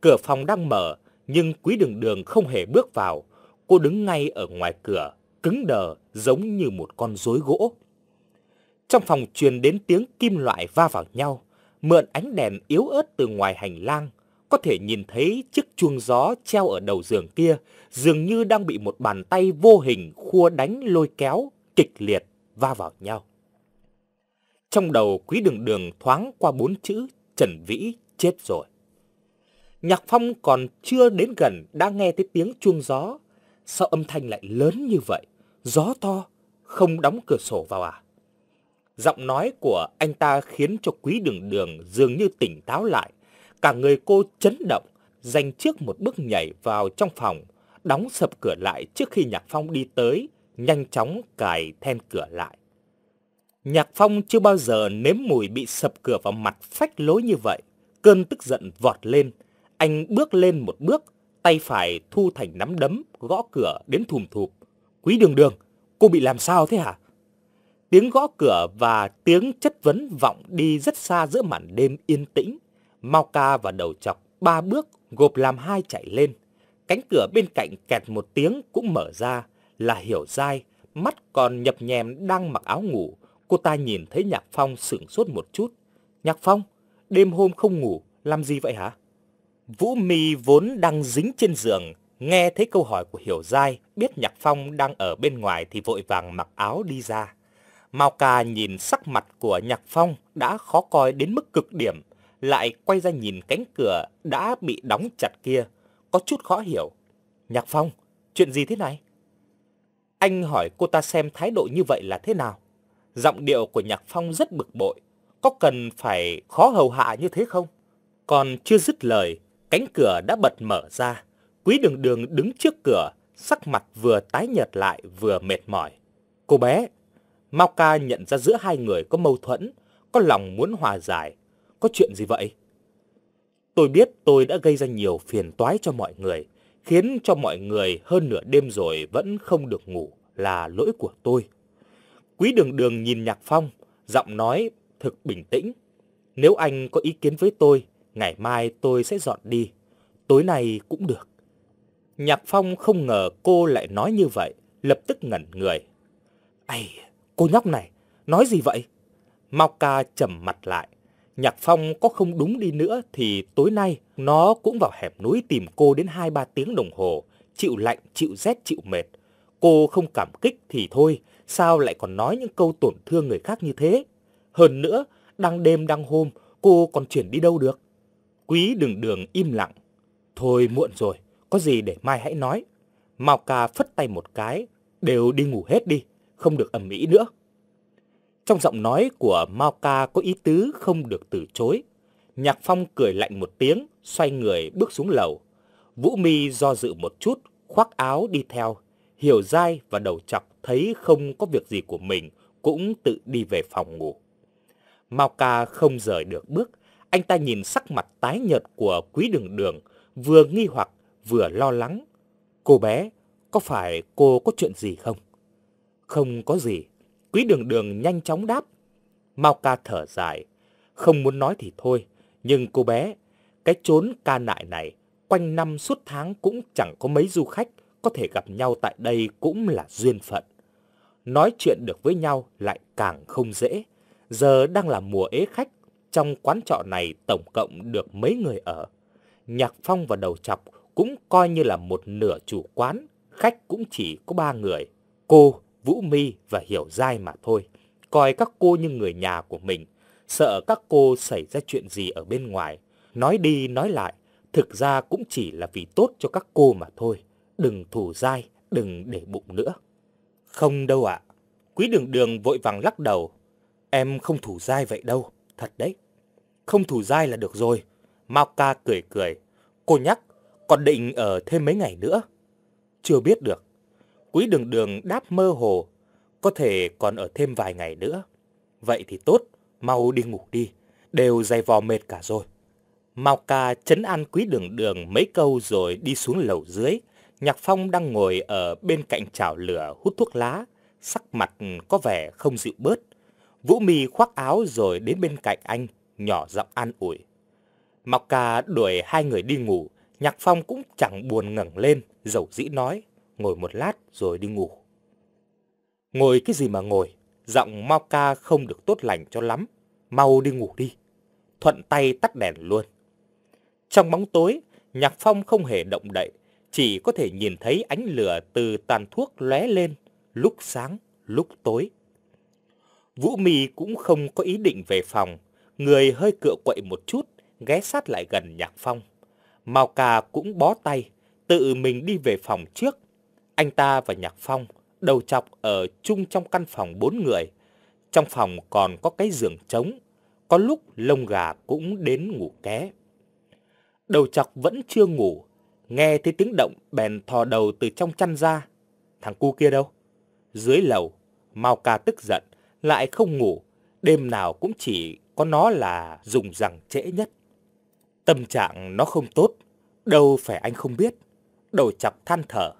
Cửa phòng đang mở, nhưng Quý Đường Đường không hề bước vào. Cô đứng ngay ở ngoài cửa, cứng đờ giống như một con rối gỗ. Trong phòng truyền đến tiếng kim loại va vào nhau, mượn ánh đèn yếu ớt từ ngoài hành lang, có thể nhìn thấy chiếc chuông gió treo ở đầu giường kia, dường như đang bị một bàn tay vô hình khua đánh lôi kéo, kịch liệt va vào nhau. Trong đầu quý đường đường thoáng qua bốn chữ Trần Vĩ chết rồi. Nhạc Phong còn chưa đến gần đã nghe thấy tiếng chuông gió. Sao âm thanh lại lớn như vậy? Gió to, không đóng cửa sổ vào à? Giọng nói của anh ta khiến cho quý đường đường dường như tỉnh táo lại. Cả người cô chấn động, giành trước một bước nhảy vào trong phòng, đóng sập cửa lại trước khi Nhạc Phong đi tới, nhanh chóng cài then cửa lại. Nhạc Phong chưa bao giờ nếm mùi bị sập cửa vào mặt phách lối như vậy. Cơn tức giận vọt lên. Anh bước lên một bước, tay phải thu thành nắm đấm, gõ cửa đến thùm thụp. Quý đường đường, cô bị làm sao thế hả? Tiếng gõ cửa và tiếng chất vấn vọng đi rất xa giữa màn đêm yên tĩnh. Mau ca và đầu chọc ba bước gộp làm hai chạy lên. Cánh cửa bên cạnh kẹt một tiếng cũng mở ra là hiểu dai, mắt còn nhập nhèm đang mặc áo ngủ, Cô ta nhìn thấy Nhạc Phong sửng sốt một chút. Nhạc Phong, đêm hôm không ngủ, làm gì vậy hả? Vũ Mi vốn đang dính trên giường, nghe thấy câu hỏi của Hiểu Giai, biết Nhạc Phong đang ở bên ngoài thì vội vàng mặc áo đi ra. Mao Ca nhìn sắc mặt của Nhạc Phong đã khó coi đến mức cực điểm, lại quay ra nhìn cánh cửa đã bị đóng chặt kia, có chút khó hiểu. Nhạc Phong, chuyện gì thế này? Anh hỏi cô ta xem thái độ như vậy là thế nào? Giọng điệu của Nhạc Phong rất bực bội. Có cần phải khó hầu hạ như thế không? Còn chưa dứt lời, cánh cửa đã bật mở ra. Quý đường đường đứng trước cửa, sắc mặt vừa tái nhợt lại vừa mệt mỏi. Cô bé, Mao Ca nhận ra giữa hai người có mâu thuẫn, có lòng muốn hòa giải. Có chuyện gì vậy? Tôi biết tôi đã gây ra nhiều phiền toái cho mọi người, khiến cho mọi người hơn nửa đêm rồi vẫn không được ngủ là lỗi của tôi. Quý đường đường nhìn Nhạc Phong, giọng nói thực bình tĩnh. Nếu anh có ý kiến với tôi, ngày mai tôi sẽ dọn đi. Tối nay cũng được. Nhạc Phong không ngờ cô lại nói như vậy, lập tức ngẩn người. Ây, cô nhóc này, nói gì vậy? Mao ca trầm mặt lại. Nhạc Phong có không đúng đi nữa thì tối nay nó cũng vào hẻm núi tìm cô đến 2-3 tiếng đồng hồ, chịu lạnh, chịu rét, chịu mệt. Cô không cảm kích thì thôi, sao lại còn nói những câu tổn thương người khác như thế? Hơn nữa, đang đêm đang hôm, cô còn chuyển đi đâu được? Quý đường đường im lặng. Thôi muộn rồi, có gì để mai hãy nói. Mao ca phất tay một cái. đều đi ngủ hết đi, không được ầm ĩ nữa. Trong giọng nói của Mao Ca có ý tứ không được từ chối. Nhạc Phong cười lạnh một tiếng, xoay người bước xuống lầu. Vũ Mi do dự một chút, khoác áo đi theo. Hiểu dai và đầu chọc thấy không có việc gì của mình, cũng tự đi về phòng ngủ. Mao Ca không rời được bước, anh ta nhìn sắc mặt tái nhợt của quý đường đường, vừa nghi hoặc vừa lo lắng. Cô bé, có phải cô có chuyện gì không? Không có gì. Quý đường đường nhanh chóng đáp. Mao ca thở dài. Không muốn nói thì thôi. Nhưng cô bé, cái chốn ca nại này, quanh năm suốt tháng cũng chẳng có mấy du khách có thể gặp nhau tại đây cũng là duyên phận. Nói chuyện được với nhau lại càng không dễ. Giờ đang là mùa ế khách, trong quán trọ này tổng cộng được mấy người ở. Nhạc Phong và Đầu Chọc cũng coi như là một nửa chủ quán, khách cũng chỉ có ba người. Cô, Vũ Mi và Hiểu Giai mà thôi. Coi các cô như người nhà của mình, sợ các cô xảy ra chuyện gì ở bên ngoài. Nói đi nói lại, thực ra cũng chỉ là vì tốt cho các cô mà thôi. Đừng thủ dai, đừng để bụng nữa. Không đâu ạ. Quý đường đường vội vàng lắc đầu. Em không thủ dai vậy đâu, thật đấy. Không thủ dai là được rồi. Mao ca cười cười. Cô nhắc, còn định ở thêm mấy ngày nữa. Chưa biết được. Quý đường đường đáp mơ hồ. Có thể còn ở thêm vài ngày nữa. Vậy thì tốt, mau đi ngủ đi. Đều dày vò mệt cả rồi. Mao ca chấn an quý đường đường mấy câu rồi đi xuống lầu dưới. Nhạc Phong đang ngồi ở bên cạnh chảo lửa hút thuốc lá. Sắc mặt có vẻ không dịu bớt. Vũ Mi khoác áo rồi đến bên cạnh anh, nhỏ giọng an ủi. Mao ca đuổi hai người đi ngủ. Nhạc Phong cũng chẳng buồn ngẩng lên, dầu dĩ nói ngồi một lát rồi đi ngủ. Ngồi cái gì mà ngồi, giọng Mao Ca không được tốt lành cho lắm, mau đi ngủ đi. Thuận tay tắt đèn luôn. Trong bóng tối, Nhạc Phong không hề động đậy, chỉ có thể nhìn thấy ánh lửa từ tàn thuốc lóe lên, lúc sáng, lúc tối. Vũ Mì cũng không có ý định về phòng, người hơi cựa quậy một chút, ghé sát lại gần Nhạc Phong. Mao Ca cũng bó tay, tự mình đi về phòng trước, anh ta và Nhạc Phong đầu chọc ở chung trong căn phòng bốn người. Trong phòng còn có cái giường trống, có lúc lông gà cũng đến ngủ ké. Đầu chọc vẫn chưa ngủ, nghe thấy tiếng động bèn thò đầu từ trong chăn ra. Thằng cu kia đâu? Dưới lầu, Mao ca tức giận, lại không ngủ, đêm nào cũng chỉ có nó là dùng rằng trễ nhất. Tâm trạng nó không tốt, đâu phải anh không biết. Đầu chọc than thở.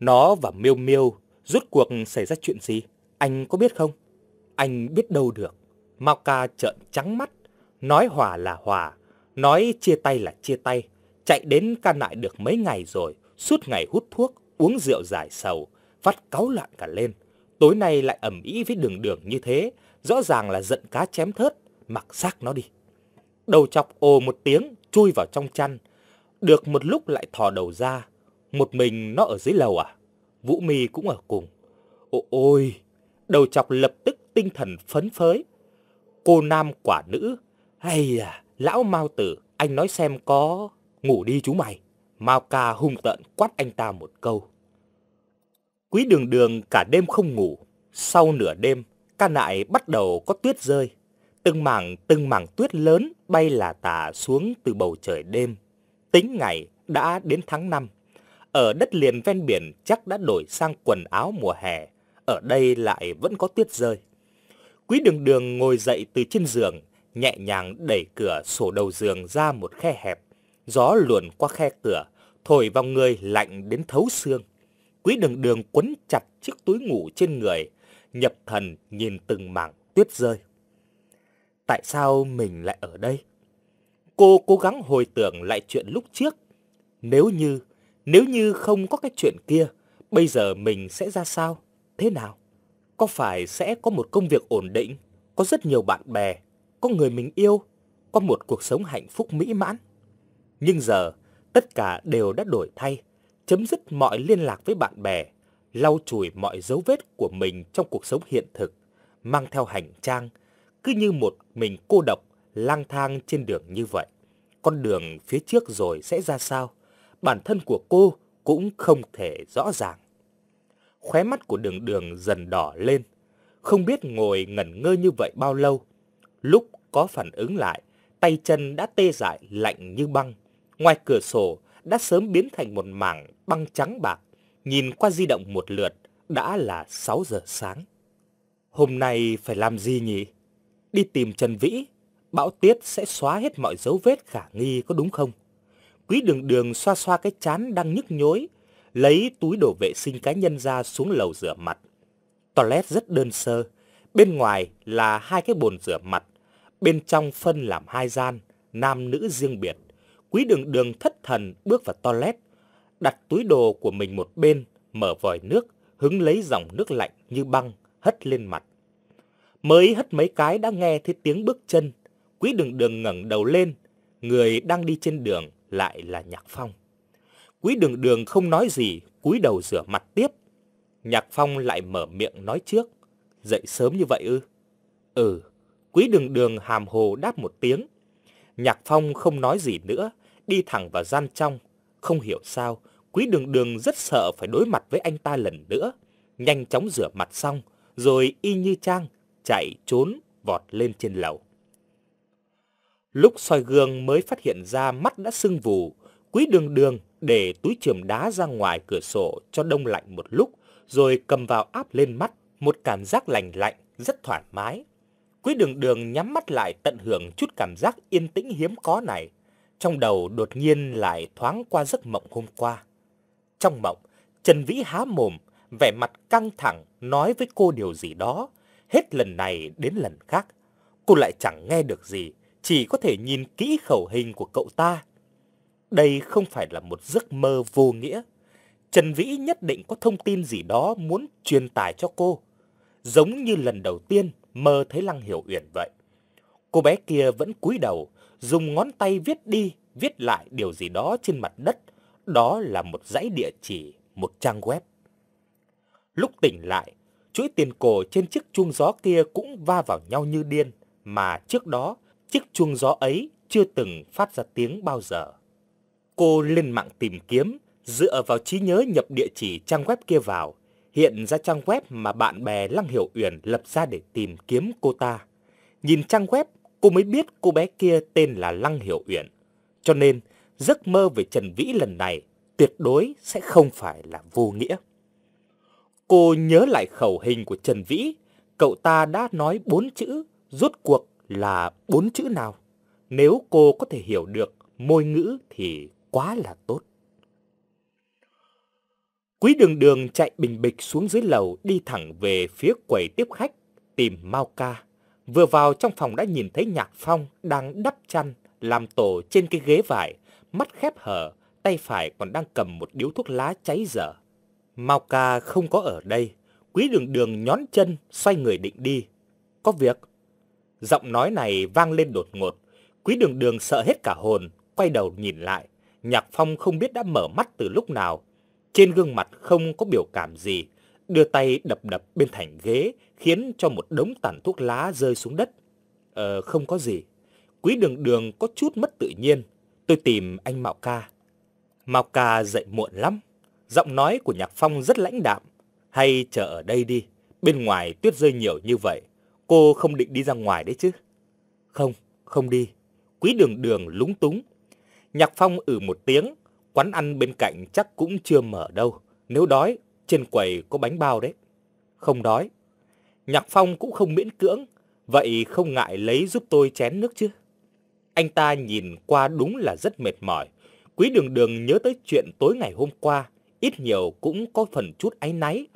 Nó và Miêu Miêu rốt cuộc xảy ra chuyện gì? Anh có biết không? Anh biết đâu được. Mao ca trợn trắng mắt. Nói hòa là hòa. Nói chia tay là chia tay. Chạy đến ca nại được mấy ngày rồi. Suốt ngày hút thuốc, uống rượu giải sầu. Phát cáu loạn cả lên. Tối nay lại ẩm ý với đường đường như thế. Rõ ràng là giận cá chém thớt. Mặc xác nó đi. Đầu chọc ồ một tiếng, chui vào trong chăn. Được một lúc lại thò đầu ra, một mình nó ở dưới lầu à? Vũ Mi cũng ở cùng. Ô ôi, đầu chọc lập tức tinh thần phấn phới. Cô nam quả nữ, hay à, lão Mao tử, anh nói xem có... Ngủ đi chú mày. Mao ca hung tợn quát anh ta một câu. Quý đường đường cả đêm không ngủ. Sau nửa đêm, ca nại bắt đầu có tuyết rơi. Từng mảng từng mảng tuyết lớn bay là tả xuống từ bầu trời đêm. Tính ngày đã đến tháng 5. Ở đất liền ven biển chắc đã đổi sang quần áo mùa hè, ở đây lại vẫn có tuyết rơi. Quý đường đường ngồi dậy từ trên giường, nhẹ nhàng đẩy cửa sổ đầu giường ra một khe hẹp. Gió luồn qua khe cửa, thổi vào người lạnh đến thấu xương. Quý đường đường quấn chặt chiếc túi ngủ trên người, nhập thần nhìn từng mảng tuyết rơi. Tại sao mình lại ở đây? Cô cố gắng hồi tưởng lại chuyện lúc trước. Nếu như nếu như không có cái chuyện kia, bây giờ mình sẽ ra sao? Thế nào? Có phải sẽ có một công việc ổn định, có rất nhiều bạn bè, có người mình yêu, có một cuộc sống hạnh phúc mỹ mãn? Nhưng giờ, tất cả đều đã đổi thay, chấm dứt mọi liên lạc với bạn bè, lau chùi mọi dấu vết của mình trong cuộc sống hiện thực, mang theo hành trang, cứ như một mình cô độc lang thang trên đường như vậy. Con đường phía trước rồi sẽ ra sao? Bản thân của cô cũng không thể rõ ràng. Khóe mắt của đường đường dần đỏ lên. Không biết ngồi ngẩn ngơ như vậy bao lâu. Lúc có phản ứng lại, tay chân đã tê dại lạnh như băng. Ngoài cửa sổ đã sớm biến thành một mảng băng trắng bạc. Nhìn qua di động một lượt, đã là 6 giờ sáng. Hôm nay phải làm gì nhỉ? Đi tìm Trần Vĩ, bão tiết sẽ xóa hết mọi dấu vết khả nghi có đúng không? Quý đường đường xoa xoa cái chán đang nhức nhối, lấy túi đồ vệ sinh cá nhân ra xuống lầu rửa mặt. Toilet rất đơn sơ, bên ngoài là hai cái bồn rửa mặt, bên trong phân làm hai gian, nam nữ riêng biệt. Quý đường đường thất thần bước vào toilet, đặt túi đồ của mình một bên, mở vòi nước, hứng lấy dòng nước lạnh như băng, hất lên mặt. Mới hất mấy cái đã nghe thấy tiếng bước chân, quý đường đường ngẩng đầu lên, người đang đi trên đường lại là Nhạc Phong. Quý đường đường không nói gì, cúi đầu rửa mặt tiếp. Nhạc Phong lại mở miệng nói trước. Dậy sớm như vậy ư? Ừ, quý đường đường hàm hồ đáp một tiếng. Nhạc Phong không nói gì nữa, đi thẳng vào gian trong. Không hiểu sao, quý đường đường rất sợ phải đối mặt với anh ta lần nữa. Nhanh chóng rửa mặt xong, rồi y như Trang, chạy trốn, vọt lên trên lầu. Lúc soi gương mới phát hiện ra mắt đã sưng vù, quý đường đường để túi chườm đá ra ngoài cửa sổ cho đông lạnh một lúc, rồi cầm vào áp lên mắt, một cảm giác lành lạnh, rất thoải mái. Quý đường đường nhắm mắt lại tận hưởng chút cảm giác yên tĩnh hiếm có này. Trong đầu đột nhiên lại thoáng qua giấc mộng hôm qua. Trong mộng, Trần Vĩ há mồm, vẻ mặt căng thẳng nói với cô điều gì đó. Hết lần này đến lần khác, cô lại chẳng nghe được gì, chỉ có thể nhìn kỹ khẩu hình của cậu ta. Đây không phải là một giấc mơ vô nghĩa. Trần Vĩ nhất định có thông tin gì đó muốn truyền tải cho cô. Giống như lần đầu tiên mơ thấy Lăng Hiểu Uyển vậy. Cô bé kia vẫn cúi đầu, dùng ngón tay viết đi, viết lại điều gì đó trên mặt đất. Đó là một dãy địa chỉ, một trang web. Lúc tỉnh lại, chuỗi tiền cổ trên chiếc chuông gió kia cũng va vào nhau như điên, mà trước đó chiếc chuông gió ấy chưa từng phát ra tiếng bao giờ. Cô lên mạng tìm kiếm, dựa vào trí nhớ nhập địa chỉ trang web kia vào, hiện ra trang web mà bạn bè Lăng Hiểu Uyển lập ra để tìm kiếm cô ta. Nhìn trang web, cô mới biết cô bé kia tên là Lăng Hiểu Uyển. Cho nên, giấc mơ về Trần Vĩ lần này tuyệt đối sẽ không phải là vô nghĩa. Cô nhớ lại khẩu hình của Trần Vĩ, cậu ta đã nói bốn chữ, rốt cuộc là bốn chữ nào? Nếu cô có thể hiểu được môi ngữ thì quá là tốt. Quý đường đường chạy bình bịch xuống dưới lầu đi thẳng về phía quầy tiếp khách tìm Mao Ca. Vừa vào trong phòng đã nhìn thấy Nhạc Phong đang đắp chăn làm tổ trên cái ghế vải, mắt khép hở, tay phải còn đang cầm một điếu thuốc lá cháy dở. Mao Ca không có ở đây, quý đường đường nhón chân xoay người định đi. Có việc. Giọng nói này vang lên đột ngột, quý đường đường sợ hết cả hồn, quay đầu nhìn lại. Nhạc Phong không biết đã mở mắt từ lúc nào. Trên gương mặt không có biểu cảm gì, đưa tay đập đập bên thành ghế, khiến cho một đống tàn thuốc lá rơi xuống đất. Ờ, không có gì. Quý đường đường có chút mất tự nhiên. Tôi tìm anh Mạo Ca. Mạo Ca dậy muộn lắm. Giọng nói của Nhạc Phong rất lãnh đạm. Hay chờ ở đây đi. Bên ngoài tuyết rơi nhiều như vậy. Cô không định đi ra ngoài đấy chứ? Không, không đi. Quý đường đường lúng túng. Nhạc Phong ử một tiếng, quán ăn bên cạnh chắc cũng chưa mở đâu. Nếu đói, trên quầy có bánh bao đấy. Không đói. Nhạc Phong cũng không miễn cưỡng, vậy không ngại lấy giúp tôi chén nước chứ. Anh ta nhìn qua đúng là rất mệt mỏi. Quý đường đường nhớ tới chuyện tối ngày hôm qua, ít nhiều cũng có phần chút áy náy.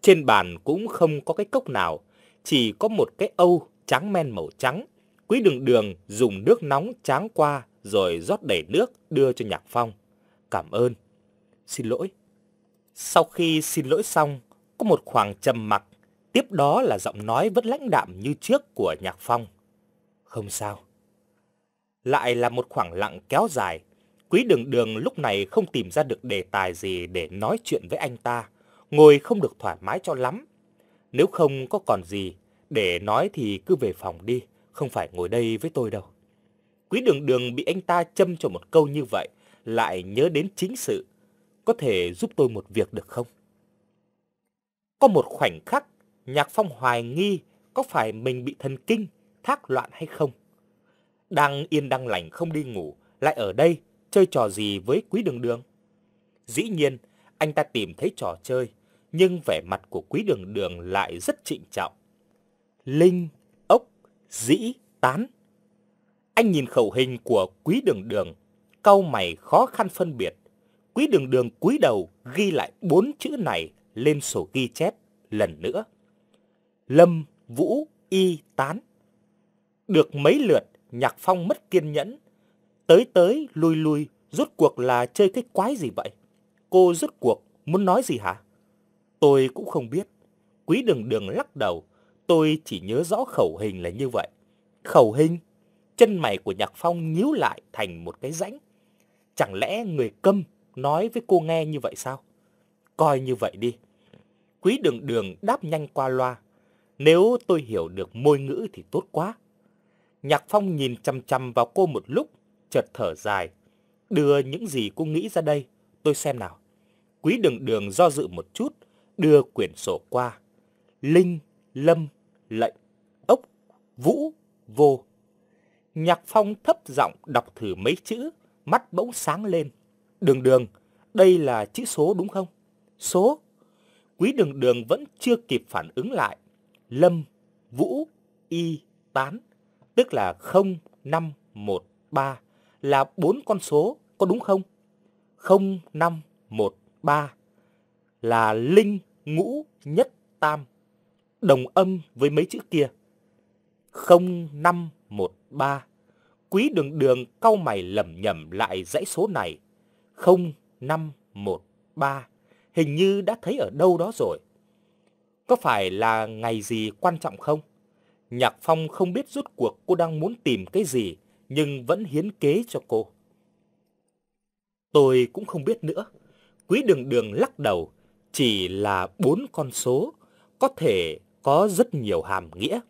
Trên bàn cũng không có cái cốc nào, chỉ có một cái âu trắng men màu trắng. Quý đường đường dùng nước nóng tráng qua rồi rót đầy nước đưa cho Nhạc Phong. Cảm ơn. Xin lỗi. Sau khi xin lỗi xong, có một khoảng trầm mặc, tiếp đó là giọng nói vẫn lãnh đạm như trước của Nhạc Phong. Không sao. Lại là một khoảng lặng kéo dài. Quý đường đường lúc này không tìm ra được đề tài gì để nói chuyện với anh ta, ngồi không được thoải mái cho lắm. Nếu không có còn gì để nói thì cứ về phòng đi, không phải ngồi đây với tôi đâu. Quý đường đường bị anh ta châm cho một câu như vậy, lại nhớ đến chính sự. Có thể giúp tôi một việc được không? Có một khoảnh khắc, Nhạc Phong hoài nghi có phải mình bị thần kinh, thác loạn hay không. Đang yên đang lành không đi ngủ, lại ở đây chơi trò gì với quý đường đường. Dĩ nhiên, anh ta tìm thấy trò chơi, nhưng vẻ mặt của quý đường đường lại rất trịnh trọng. Linh, ốc, dĩ, tán. Anh nhìn khẩu hình của quý đường đường, cau mày khó khăn phân biệt. Quý đường đường cúi đầu ghi lại bốn chữ này lên sổ ghi chép lần nữa. Lâm, Vũ, Y, Tán. Được mấy lượt, Nhạc Phong mất kiên nhẫn. Tới tới, lui lui, rốt cuộc là chơi cái quái gì vậy? Cô rốt cuộc muốn nói gì hả? Tôi cũng không biết. Quý đường đường lắc đầu. Tôi chỉ nhớ rõ khẩu hình là như vậy. Khẩu hình? Chân mày của Nhạc Phong nhíu lại thành một cái rãnh. Chẳng lẽ người câm nói với cô nghe như vậy sao? Coi như vậy đi. Quý đường đường đáp nhanh qua loa. Nếu tôi hiểu được môi ngữ thì tốt quá. Nhạc Phong nhìn chăm chăm vào cô một lúc, chợt thở dài. Đưa những gì cô nghĩ ra đây, tôi xem nào. Quý đường đường do dự một chút, đưa quyển sổ qua. Linh, Lâm, Lệnh, Ốc, Vũ, Vô. Nhạc Phong thấp giọng đọc thử mấy chữ, mắt bỗng sáng lên. Đường đường, đây là chữ số đúng không? Số? Quý đường đường vẫn chưa kịp phản ứng lại. Lâm, Vũ, Y, Tán, tức là 0, 5, 1, 3 là bốn con số, có đúng không? 0, 5, 1, 3 là linh, ngũ, nhất, tam. Đồng âm với mấy chữ kia. 0, 5, 1, 3. Quý đường đường cau mày lầm nhầm lại dãy số này. 0, 5, 1, 3. Hình như đã thấy ở đâu đó rồi. Có phải là ngày gì quan trọng không? Nhạc Phong không biết rốt cuộc cô đang muốn tìm cái gì, nhưng vẫn hiến kế cho cô. Tôi cũng không biết nữa. Quý đường đường lắc đầu, chỉ là bốn con số, có thể có rất nhiều hàm nghĩa.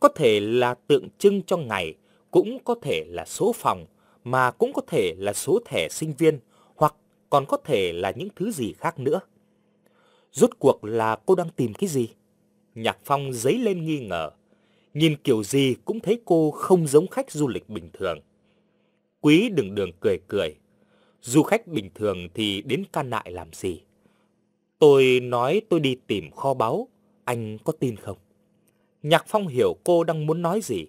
Có thể là tượng trưng cho ngày, cũng có thể là số phòng, mà cũng có thể là số thẻ sinh viên, hoặc còn có thể là những thứ gì khác nữa. Rốt cuộc là cô đang tìm cái gì? Nhạc Phong dấy lên nghi ngờ. Nhìn kiểu gì cũng thấy cô không giống khách du lịch bình thường. Quý đừng đường cười cười. Du khách bình thường thì đến can nại làm gì? Tôi nói tôi đi tìm kho báu, anh có tin không? Nhạc Phong hiểu cô đang muốn nói gì.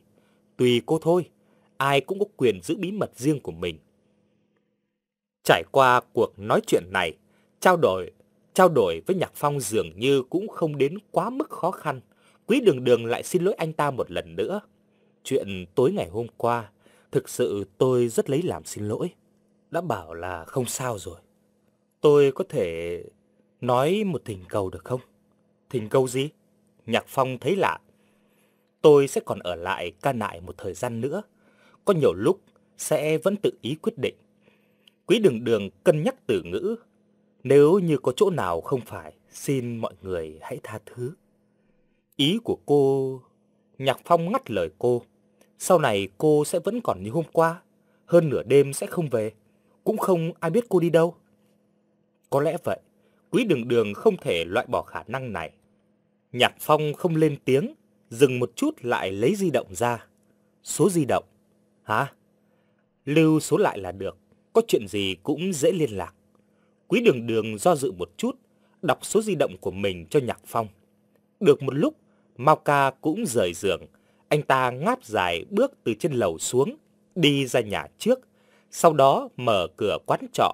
Tùy cô thôi, ai cũng có quyền giữ bí mật riêng của mình. Trải qua cuộc nói chuyện này, trao đổi Trao đổi với Nhạc Phong dường như cũng không đến quá mức khó khăn. Quý đường đường lại xin lỗi anh ta một lần nữa. Chuyện tối ngày hôm qua, thực sự tôi rất lấy làm xin lỗi. Đã bảo là không sao rồi. Tôi có thể nói một thỉnh cầu được không? Thỉnh cầu gì? Nhạc Phong thấy lạ. Tôi sẽ còn ở lại ca nại một thời gian nữa. Có nhiều lúc sẽ vẫn tự ý quyết định. Quý đường đường cân nhắc từ ngữ nếu như có chỗ nào không phải, xin mọi người hãy tha thứ. Ý của cô... Nhạc Phong ngắt lời cô. Sau này cô sẽ vẫn còn như hôm qua. Hơn nửa đêm sẽ không về. Cũng không ai biết cô đi đâu. Có lẽ vậy. Quý đường đường không thể loại bỏ khả năng này. Nhạc Phong không lên tiếng. Dừng một chút lại lấy di động ra. Số di động. Hả? Lưu số lại là được. Có chuyện gì cũng dễ liên lạc. Quý đường đường do dự một chút, đọc số di động của mình cho Nhạc Phong. Được một lúc, Mao Ca cũng rời giường. Anh ta ngáp dài bước từ trên lầu xuống, đi ra nhà trước. Sau đó mở cửa quán trọ.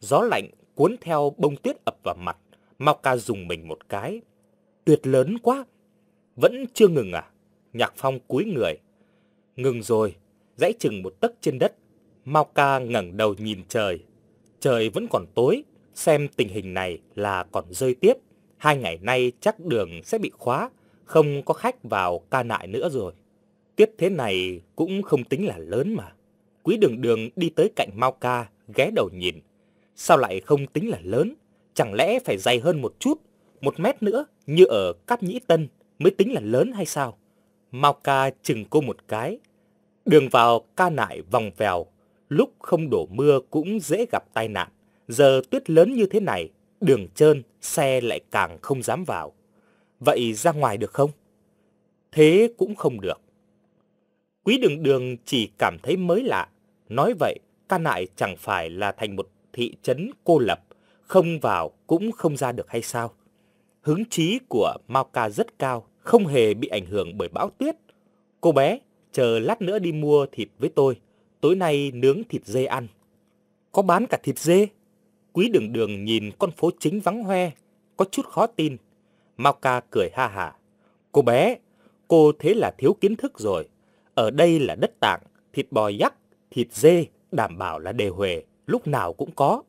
Gió lạnh cuốn theo bông tuyết ập vào mặt. Mao Ca dùng mình một cái. Tuyệt lớn quá. Vẫn chưa ngừng à? Nhạc Phong cúi người. Ngừng rồi, dãy chừng một tấc trên đất. Mao Ca ngẩng đầu nhìn trời. Trời vẫn còn tối, xem tình hình này là còn rơi tiếp. Hai ngày nay chắc đường sẽ bị khóa, không có khách vào ca nại nữa rồi. tiếp thế này cũng không tính là lớn mà. Quý đường đường đi tới cạnh Mao Ca, ghé đầu nhìn. Sao lại không tính là lớn? Chẳng lẽ phải dày hơn một chút, một mét nữa, như ở Cáp Nhĩ Tân mới tính là lớn hay sao? Mao Ca chừng cô một cái. Đường vào ca nại vòng vèo, lúc không đổ mưa cũng dễ gặp tai nạn. Giờ tuyết lớn như thế này, đường trơn, xe lại càng không dám vào. Vậy ra ngoài được không? Thế cũng không được. Quý đường đường chỉ cảm thấy mới lạ. Nói vậy, ca nại chẳng phải là thành một thị trấn cô lập, không vào cũng không ra được hay sao? Hứng chí của Mao Ca rất cao, không hề bị ảnh hưởng bởi bão tuyết. Cô bé, chờ lát nữa đi mua thịt với tôi, tối nay nướng thịt dê ăn. Có bán cả thịt dê? Quý đường đường nhìn con phố chính vắng hoe, có chút khó tin. Mao Ca cười ha hả. Cô bé, cô thế là thiếu kiến thức rồi. Ở đây là đất tạng, thịt bò yak, thịt dê, đảm bảo là đề huề, lúc nào cũng có.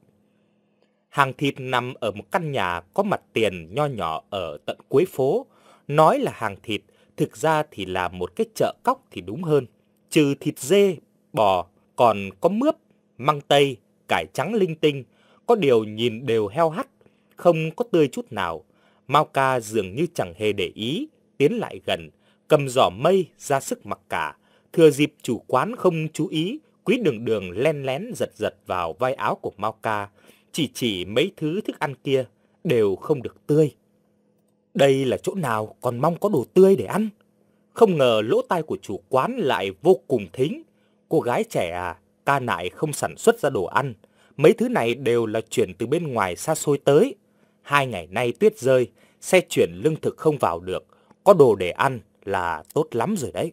Hàng thịt nằm ở một căn nhà có mặt tiền nho nhỏ ở tận cuối phố. Nói là hàng thịt, thực ra thì là một cái chợ cóc thì đúng hơn. Trừ thịt dê, bò, còn có mướp, măng tây, cải trắng linh tinh, có điều nhìn đều heo hắt, không có tươi chút nào. Mao ca dường như chẳng hề để ý, tiến lại gần, cầm giỏ mây ra sức mặc cả. Thừa dịp chủ quán không chú ý, quý đường đường len lén giật giật vào vai áo của Mao ca, chỉ chỉ mấy thứ thức ăn kia đều không được tươi. Đây là chỗ nào còn mong có đồ tươi để ăn? Không ngờ lỗ tai của chủ quán lại vô cùng thính. Cô gái trẻ à, ca nại không sản xuất ra đồ ăn. Mấy thứ này đều là chuyển từ bên ngoài xa xôi tới. Hai ngày nay tuyết rơi, xe chuyển lương thực không vào được. Có đồ để ăn là tốt lắm rồi đấy.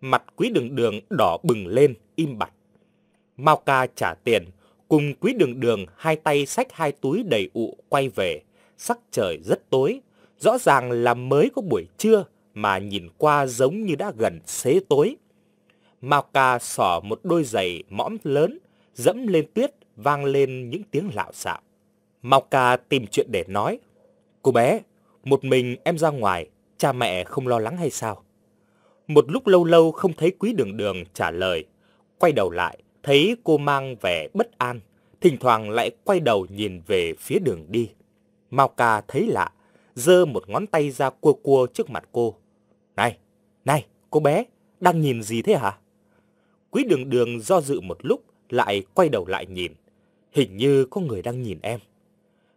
Mặt quý đường đường đỏ bừng lên, im bặt. Mao ca trả tiền, cùng quý đường đường hai tay xách hai túi đầy ụ quay về. Sắc trời rất tối, rõ ràng là mới có buổi trưa mà nhìn qua giống như đã gần xế tối. Mao ca xỏ một đôi giày mõm lớn, dẫm lên tuyết vang lên những tiếng lạo xạo. Mao ca tìm chuyện để nói. Cô bé, một mình em ra ngoài, cha mẹ không lo lắng hay sao? Một lúc lâu lâu không thấy quý đường đường trả lời. Quay đầu lại, thấy cô mang vẻ bất an, thỉnh thoảng lại quay đầu nhìn về phía đường đi. Mao ca thấy lạ, giơ một ngón tay ra cua cua trước mặt cô. Này, này, cô bé, đang nhìn gì thế hả? Quý đường đường do dự một lúc, lại quay đầu lại nhìn. Hình như có người đang nhìn em.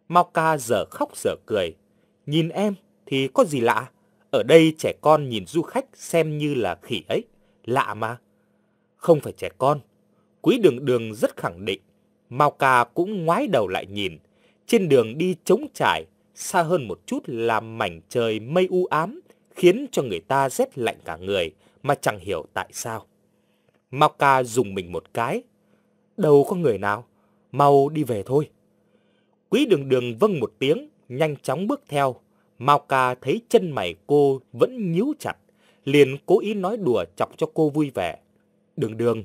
Mao ca giờ khóc giờ cười. Nhìn em thì có gì lạ? Ở đây trẻ con nhìn du khách xem như là khỉ ấy. Lạ mà. Không phải trẻ con. Quý đường đường rất khẳng định. Mao ca cũng ngoái đầu lại nhìn. Trên đường đi trống trải, xa hơn một chút là mảnh trời mây u ám, khiến cho người ta rét lạnh cả người mà chẳng hiểu tại sao. Mao ca dùng mình một cái. Đâu có người nào, mau đi về thôi. Quý đường đường vâng một tiếng, nhanh chóng bước theo. Mao ca thấy chân mày cô vẫn nhíu chặt, liền cố ý nói đùa chọc cho cô vui vẻ. Đường đường,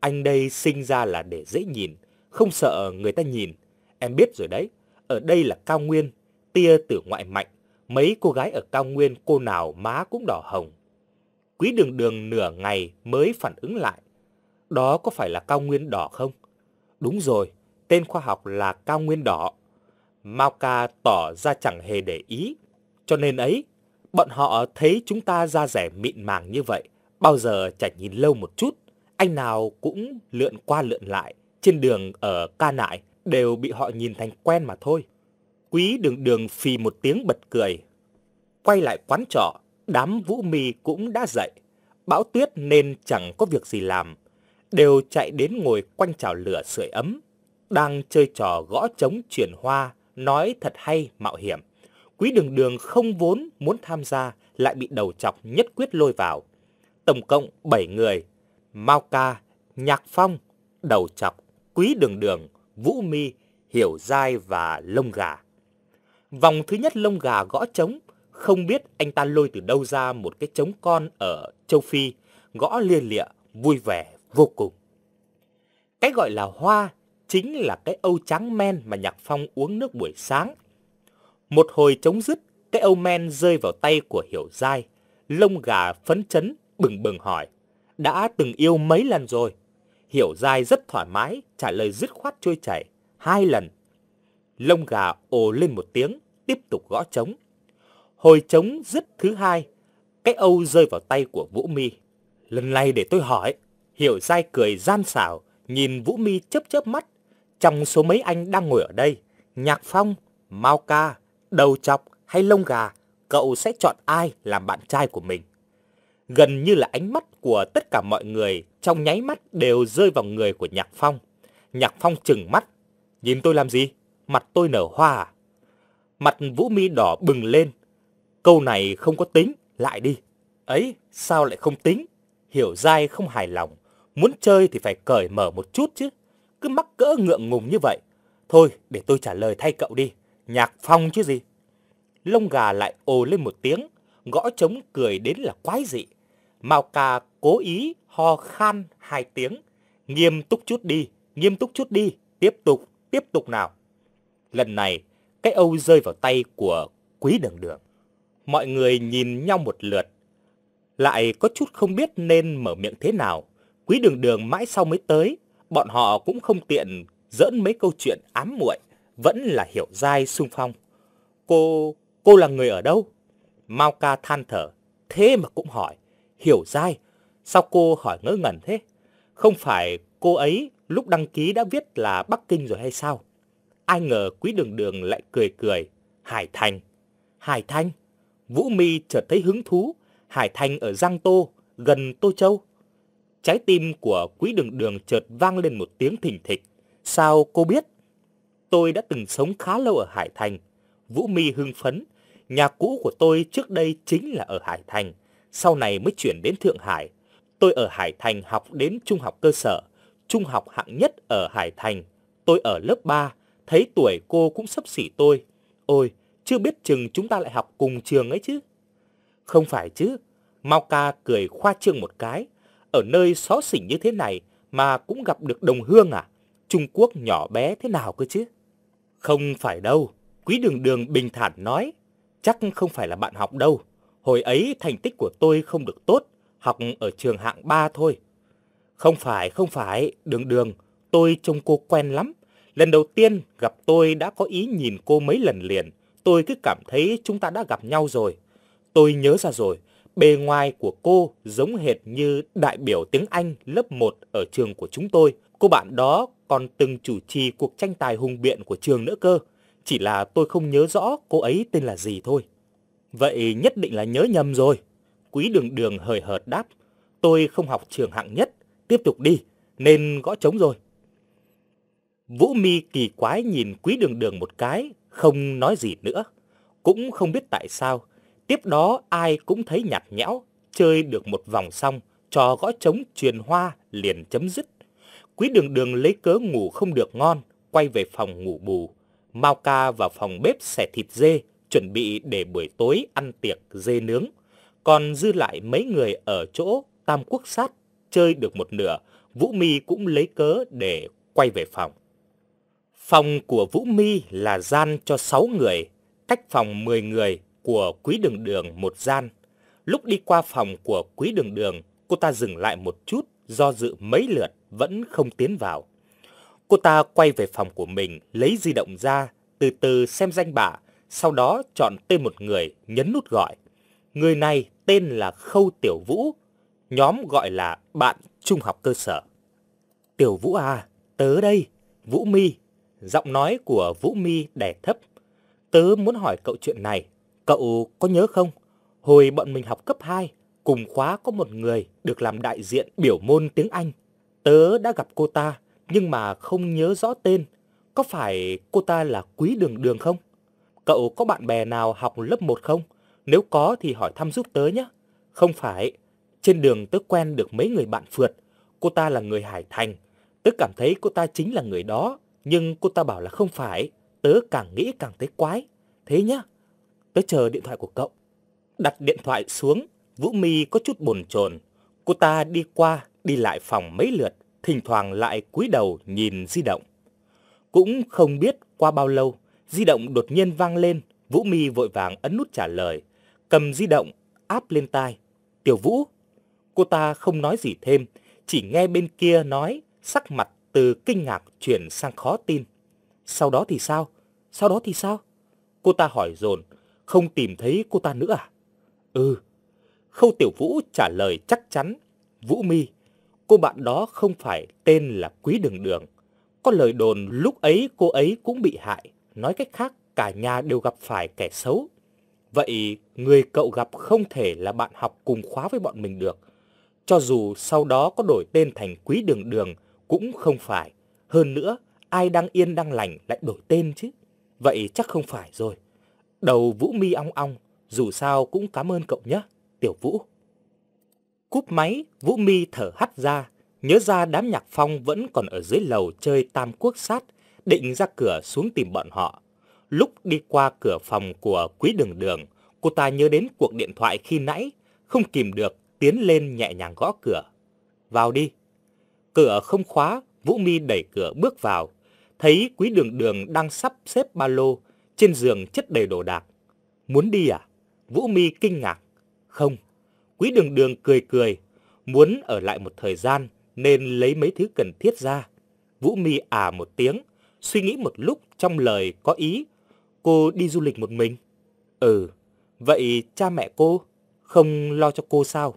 anh đây sinh ra là để dễ nhìn, không sợ người ta nhìn. Em biết rồi đấy, ở đây là cao nguyên, tia tử ngoại mạnh, mấy cô gái ở cao nguyên cô nào má cũng đỏ hồng. Quý đường đường nửa ngày mới phản ứng lại. Đó có phải là cao nguyên đỏ không? Đúng rồi, tên khoa học là cao nguyên đỏ. Mao ca tỏ ra chẳng hề để ý. Cho nên ấy, bọn họ thấy chúng ta da rẻ mịn màng như vậy, bao giờ chả nhìn lâu một chút. Anh nào cũng lượn qua lượn lại, trên đường ở ca nại đều bị họ nhìn thành quen mà thôi. Quý đường đường phì một tiếng bật cười. Quay lại quán trọ, đám vũ mì cũng đã dậy. Bão tuyết nên chẳng có việc gì làm. Đều chạy đến ngồi quanh chảo lửa sưởi ấm. Đang chơi trò gõ trống chuyển hoa, nói thật hay mạo hiểm. Quý đường đường không vốn muốn tham gia, lại bị đầu chọc nhất quyết lôi vào. Tổng cộng 7 người, Mao Ca, Nhạc Phong, Đầu Chọc, Quý Đường Đường, Vũ Mi, Hiểu Giai và Lông Gà. Vòng thứ nhất lông gà gõ trống, không biết anh ta lôi từ đâu ra một cái trống con ở châu Phi, gõ lia lịa, vui vẻ vô cùng. Cái gọi là hoa chính là cái âu trắng men mà Nhạc Phong uống nước buổi sáng. Một hồi trống dứt, cái âu men rơi vào tay của Hiểu Giai. Lông gà phấn chấn, bừng bừng hỏi, đã từng yêu mấy lần rồi? Hiểu dai rất thoải mái, trả lời dứt khoát trôi chảy, hai lần. Lông gà ồ lên một tiếng, tiếp tục gõ trống. Hồi trống dứt thứ hai, cái âu rơi vào tay của Vũ Mi. Lần này để tôi hỏi, Hiểu dai cười gian xảo, nhìn Vũ Mi chớp chớp mắt. Trong số mấy anh đang ngồi ở đây, Nhạc Phong, Mao Ca, Đầu Chọc hay Lông Gà, cậu sẽ chọn ai làm bạn trai của mình. Gần như là ánh mắt của tất cả mọi người trong nháy mắt đều rơi vào người của Nhạc Phong. Nhạc Phong trừng mắt. Nhìn tôi làm gì? Mặt tôi nở hoa à? Mặt Vũ Mi đỏ bừng lên. Câu này không có tính, lại đi. Ấy, sao lại không tính? Hiểu dai không hài lòng. Muốn chơi thì phải cởi mở một chút chứ. Cứ mắc cỡ ngượng ngùng như vậy. Thôi, để tôi trả lời thay cậu đi. Nhạc Phong chứ gì. Lông gà lại ồ lên một tiếng, gõ trống cười đến là quái dị. Mao ca cố ý ho khan hai tiếng. Nghiêm túc chút đi, nghiêm túc chút đi, tiếp tục, tiếp tục nào. Lần này, cái âu rơi vào tay của quý đường đường. Mọi người nhìn nhau một lượt, lại có chút không biết nên mở miệng thế nào. Quý đường đường mãi sau mới tới, bọn họ cũng không tiện dẫn mấy câu chuyện ám muội, vẫn là hiểu dai sung phong. Cô, cô là người ở đâu? Mao ca than thở, thế mà cũng hỏi, hiểu dai, sao cô hỏi ngỡ ngẩn thế? Không phải cô ấy lúc đăng ký đã viết là Bắc Kinh rồi hay sao? Ai ngờ quý đường đường lại cười cười, Hải Thành. Hải Thành? Vũ Mi chợt thấy hứng thú, Hải Thành ở Giang Tô, gần Tô Châu. Trái tim của quý đường đường chợt vang lên một tiếng thình thịch. Sao cô biết? Tôi đã từng sống khá lâu ở Hải Thành. Vũ Mi hưng phấn. Nhà cũ của tôi trước đây chính là ở Hải Thành. Sau này mới chuyển đến Thượng Hải. Tôi ở Hải Thành học đến trung học cơ sở. Trung học hạng nhất ở Hải Thành. Tôi ở lớp 3. Thấy tuổi cô cũng sắp xỉ tôi. Ôi, chưa biết chừng chúng ta lại học cùng trường ấy chứ. Không phải chứ. Mao ca cười khoa trương một cái. Ở nơi xó xỉnh như thế này mà cũng gặp được đồng hương à? Trung Quốc nhỏ bé thế nào cơ chứ? Không phải đâu. Quý đường đường bình thản nói. Chắc không phải là bạn học đâu. Hồi ấy thành tích của tôi không được tốt. Học ở trường hạng 3 thôi. Không phải, không phải. Đường đường, tôi trông cô quen lắm. Lần đầu tiên gặp tôi đã có ý nhìn cô mấy lần liền. Tôi cứ cảm thấy chúng ta đã gặp nhau rồi. Tôi nhớ ra rồi, bề ngoài của cô giống hệt như đại biểu tiếng Anh lớp 1 ở trường của chúng tôi. Cô bạn đó còn từng chủ trì cuộc tranh tài hùng biện của trường nữa cơ. Chỉ là tôi không nhớ rõ cô ấy tên là gì thôi. Vậy nhất định là nhớ nhầm rồi. Quý đường đường hời hợt đáp. Tôi không học trường hạng nhất, tiếp tục đi, nên gõ trống rồi. Vũ mi kỳ quái nhìn quý đường đường một cái, không nói gì nữa. Cũng không biết tại sao, tiếp đó ai cũng thấy nhạt nhẽo, chơi được một vòng xong, trò gõ trống truyền hoa liền chấm dứt. Quý đường đường lấy cớ ngủ không được ngon, quay về phòng ngủ bù. Mao ca vào phòng bếp xẻ thịt dê, chuẩn bị để buổi tối ăn tiệc dê nướng. Còn dư lại mấy người ở chỗ Tam Quốc Sát chơi được một nửa, Vũ Mi cũng lấy cớ để quay về phòng. Phòng của Vũ Mi là gian cho 6 người, cách phòng 10 người của Quý Đường Đường một gian. Lúc đi qua phòng của Quý Đường Đường, cô ta dừng lại một chút, do dự mấy lượt vẫn không tiến vào. Cô ta quay về phòng của mình, lấy di động ra, từ từ xem danh bạ, sau đó chọn tên một người, nhấn nút gọi. Người này tên là Khâu Tiểu Vũ, nhóm gọi là bạn trung học cơ sở. Tiểu Vũ à, tớ đây, Vũ Mi. Giọng nói của Vũ Mi đè thấp. Tớ muốn hỏi cậu chuyện này, cậu có nhớ không? Hồi bọn mình học cấp 2, cùng khóa có một người được làm đại diện biểu môn tiếng Anh. Tớ đã gặp cô ta, nhưng mà không nhớ rõ tên. Có phải cô ta là Quý Đường Đường không? Cậu có bạn bè nào học lớp 1 không? Nếu có thì hỏi thăm giúp tớ nhé. Không phải, trên đường tớ quen được mấy người bạn phượt. Cô ta là người Hải Thành. Tớ cảm thấy cô ta chính là người đó. Nhưng cô ta bảo là không phải. Tớ càng nghĩ càng thấy quái. Thế nhá. Tớ chờ điện thoại của cậu. Đặt điện thoại xuống, Vũ Mi có chút bồn chồn. Cô ta đi qua, đi lại phòng mấy lượt, thỉnh thoảng lại cúi đầu nhìn di động. Cũng không biết qua bao lâu, di động đột nhiên vang lên, Vũ Mi vội vàng ấn nút trả lời, cầm di động áp lên tai. "Tiểu Vũ." Cô ta không nói gì thêm, chỉ nghe bên kia nói, sắc mặt từ kinh ngạc chuyển sang khó tin. "Sau đó thì sao? Sau đó thì sao?" Cô ta hỏi dồn, "Không tìm thấy cô ta nữa à?" "Ừ." Khâu Tiểu Vũ trả lời chắc chắn, "Vũ Mi, cô bạn đó không phải tên là Quý Đường Đường. Có lời đồn lúc ấy cô ấy cũng bị hại, nói cách khác cả nhà đều gặp phải kẻ xấu. Vậy người cậu gặp không thể là bạn học cùng khóa với bọn mình được. Cho dù sau đó có đổi tên thành Quý Đường Đường cũng không phải. Hơn nữa, ai đang yên đang lành lại đổi tên chứ. Vậy chắc không phải rồi. Đầu Vũ mi ong ong, dù sao cũng cảm ơn cậu nhé, Tiểu Vũ. Cúp máy, Vũ mi thở hắt ra, nhớ ra đám nhạc phong vẫn còn ở dưới lầu chơi tam quốc sát, định ra cửa xuống tìm bọn họ. Lúc đi qua cửa phòng của quý đường đường, cô ta nhớ đến cuộc điện thoại khi nãy, không kìm được, tiến lên nhẹ nhàng gõ cửa. Vào đi. Cửa không khóa, Vũ Mi đẩy cửa bước vào, thấy quý đường đường đang sắp xếp ba lô, trên giường chất đầy đồ đạc. Muốn đi à? Vũ Mi kinh ngạc. Không. Quý đường đường cười cười, muốn ở lại một thời gian nên lấy mấy thứ cần thiết ra. Vũ Mi à một tiếng, suy nghĩ một lúc trong lời có ý Cô đi du lịch một mình? Ừ, vậy cha mẹ cô không lo cho cô sao?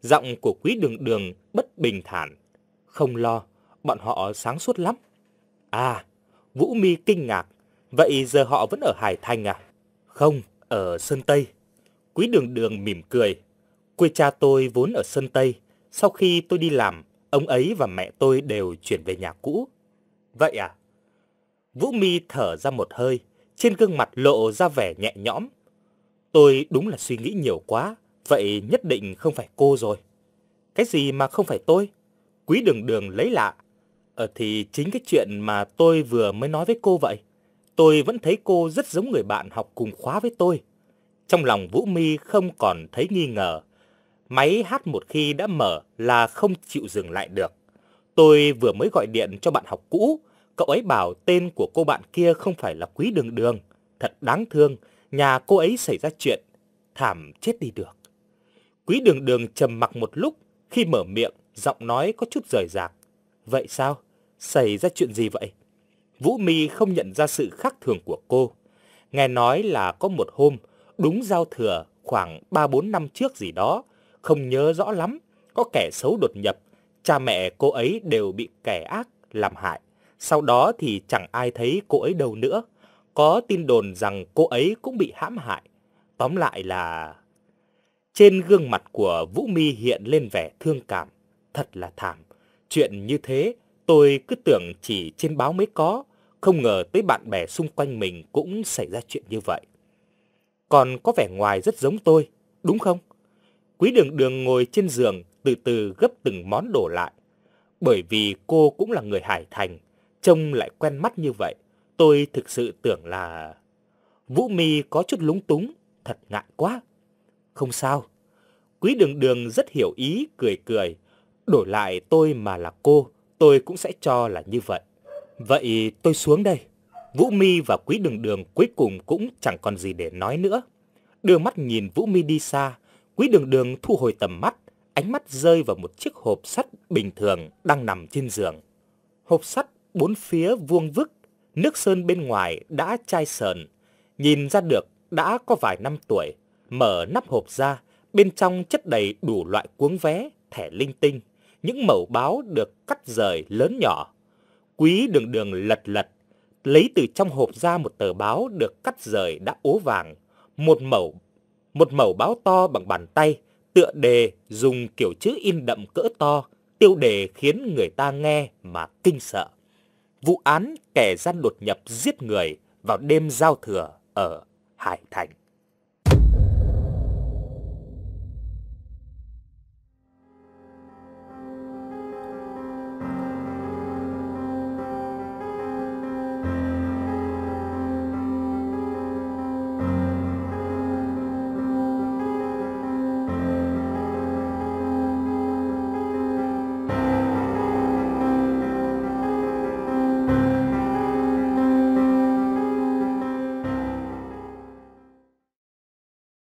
Giọng của quý đường đường bất bình thản. Không lo, bọn họ sáng suốt lắm. À, Vũ Mi kinh ngạc. Vậy giờ họ vẫn ở Hải Thành à? Không, ở Sơn Tây. Quý đường đường mỉm cười. Quê cha tôi vốn ở Sơn Tây. Sau khi tôi đi làm, ông ấy và mẹ tôi đều chuyển về nhà cũ. Vậy à? Vũ Mi thở ra một hơi trên gương mặt lộ ra vẻ nhẹ nhõm. Tôi đúng là suy nghĩ nhiều quá, vậy nhất định không phải cô rồi. Cái gì mà không phải tôi? Quý đường đường lấy lạ. Ờ thì chính cái chuyện mà tôi vừa mới nói với cô vậy. Tôi vẫn thấy cô rất giống người bạn học cùng khóa với tôi. Trong lòng Vũ Mi không còn thấy nghi ngờ. Máy hát một khi đã mở là không chịu dừng lại được. Tôi vừa mới gọi điện cho bạn học cũ, Cậu ấy bảo tên của cô bạn kia không phải là Quý Đường Đường. Thật đáng thương, nhà cô ấy xảy ra chuyện. Thảm chết đi được. Quý Đường Đường trầm mặc một lúc, khi mở miệng, giọng nói có chút rời rạc. Vậy sao? Xảy ra chuyện gì vậy? Vũ Mi không nhận ra sự khác thường của cô. Nghe nói là có một hôm, đúng giao thừa khoảng 3-4 năm trước gì đó, không nhớ rõ lắm, có kẻ xấu đột nhập, cha mẹ cô ấy đều bị kẻ ác làm hại. Sau đó thì chẳng ai thấy cô ấy đâu nữa. Có tin đồn rằng cô ấy cũng bị hãm hại. Tóm lại là... Trên gương mặt của Vũ Mi hiện lên vẻ thương cảm. Thật là thảm. Chuyện như thế tôi cứ tưởng chỉ trên báo mới có. Không ngờ tới bạn bè xung quanh mình cũng xảy ra chuyện như vậy. Còn có vẻ ngoài rất giống tôi, đúng không? Quý đường đường ngồi trên giường từ từ gấp từng món đồ lại. Bởi vì cô cũng là người Hải Thành, Trông lại quen mắt như vậy, tôi thực sự tưởng là... Vũ Mi có chút lúng túng, thật ngại quá. Không sao. Quý đường đường rất hiểu ý, cười cười. Đổi lại tôi mà là cô, tôi cũng sẽ cho là như vậy. Vậy tôi xuống đây. Vũ Mi và Quý Đường Đường cuối cùng cũng chẳng còn gì để nói nữa. Đưa mắt nhìn Vũ Mi đi xa, Quý Đường Đường thu hồi tầm mắt, ánh mắt rơi vào một chiếc hộp sắt bình thường đang nằm trên giường. Hộp sắt bốn phía vuông vức, nước sơn bên ngoài đã chai sờn, nhìn ra được đã có vài năm tuổi. Mở nắp hộp ra, bên trong chất đầy đủ loại cuống vé, thẻ linh tinh, những mẩu báo được cắt rời lớn nhỏ. Quý đường đường lật lật, lấy từ trong hộp ra một tờ báo được cắt rời đã ố vàng, một mẩu một mẩu báo to bằng bàn tay, tựa đề dùng kiểu chữ in đậm cỡ to, tiêu đề khiến người ta nghe mà kinh sợ vụ án kẻ gian đột nhập giết người vào đêm giao thừa ở Hải Thành.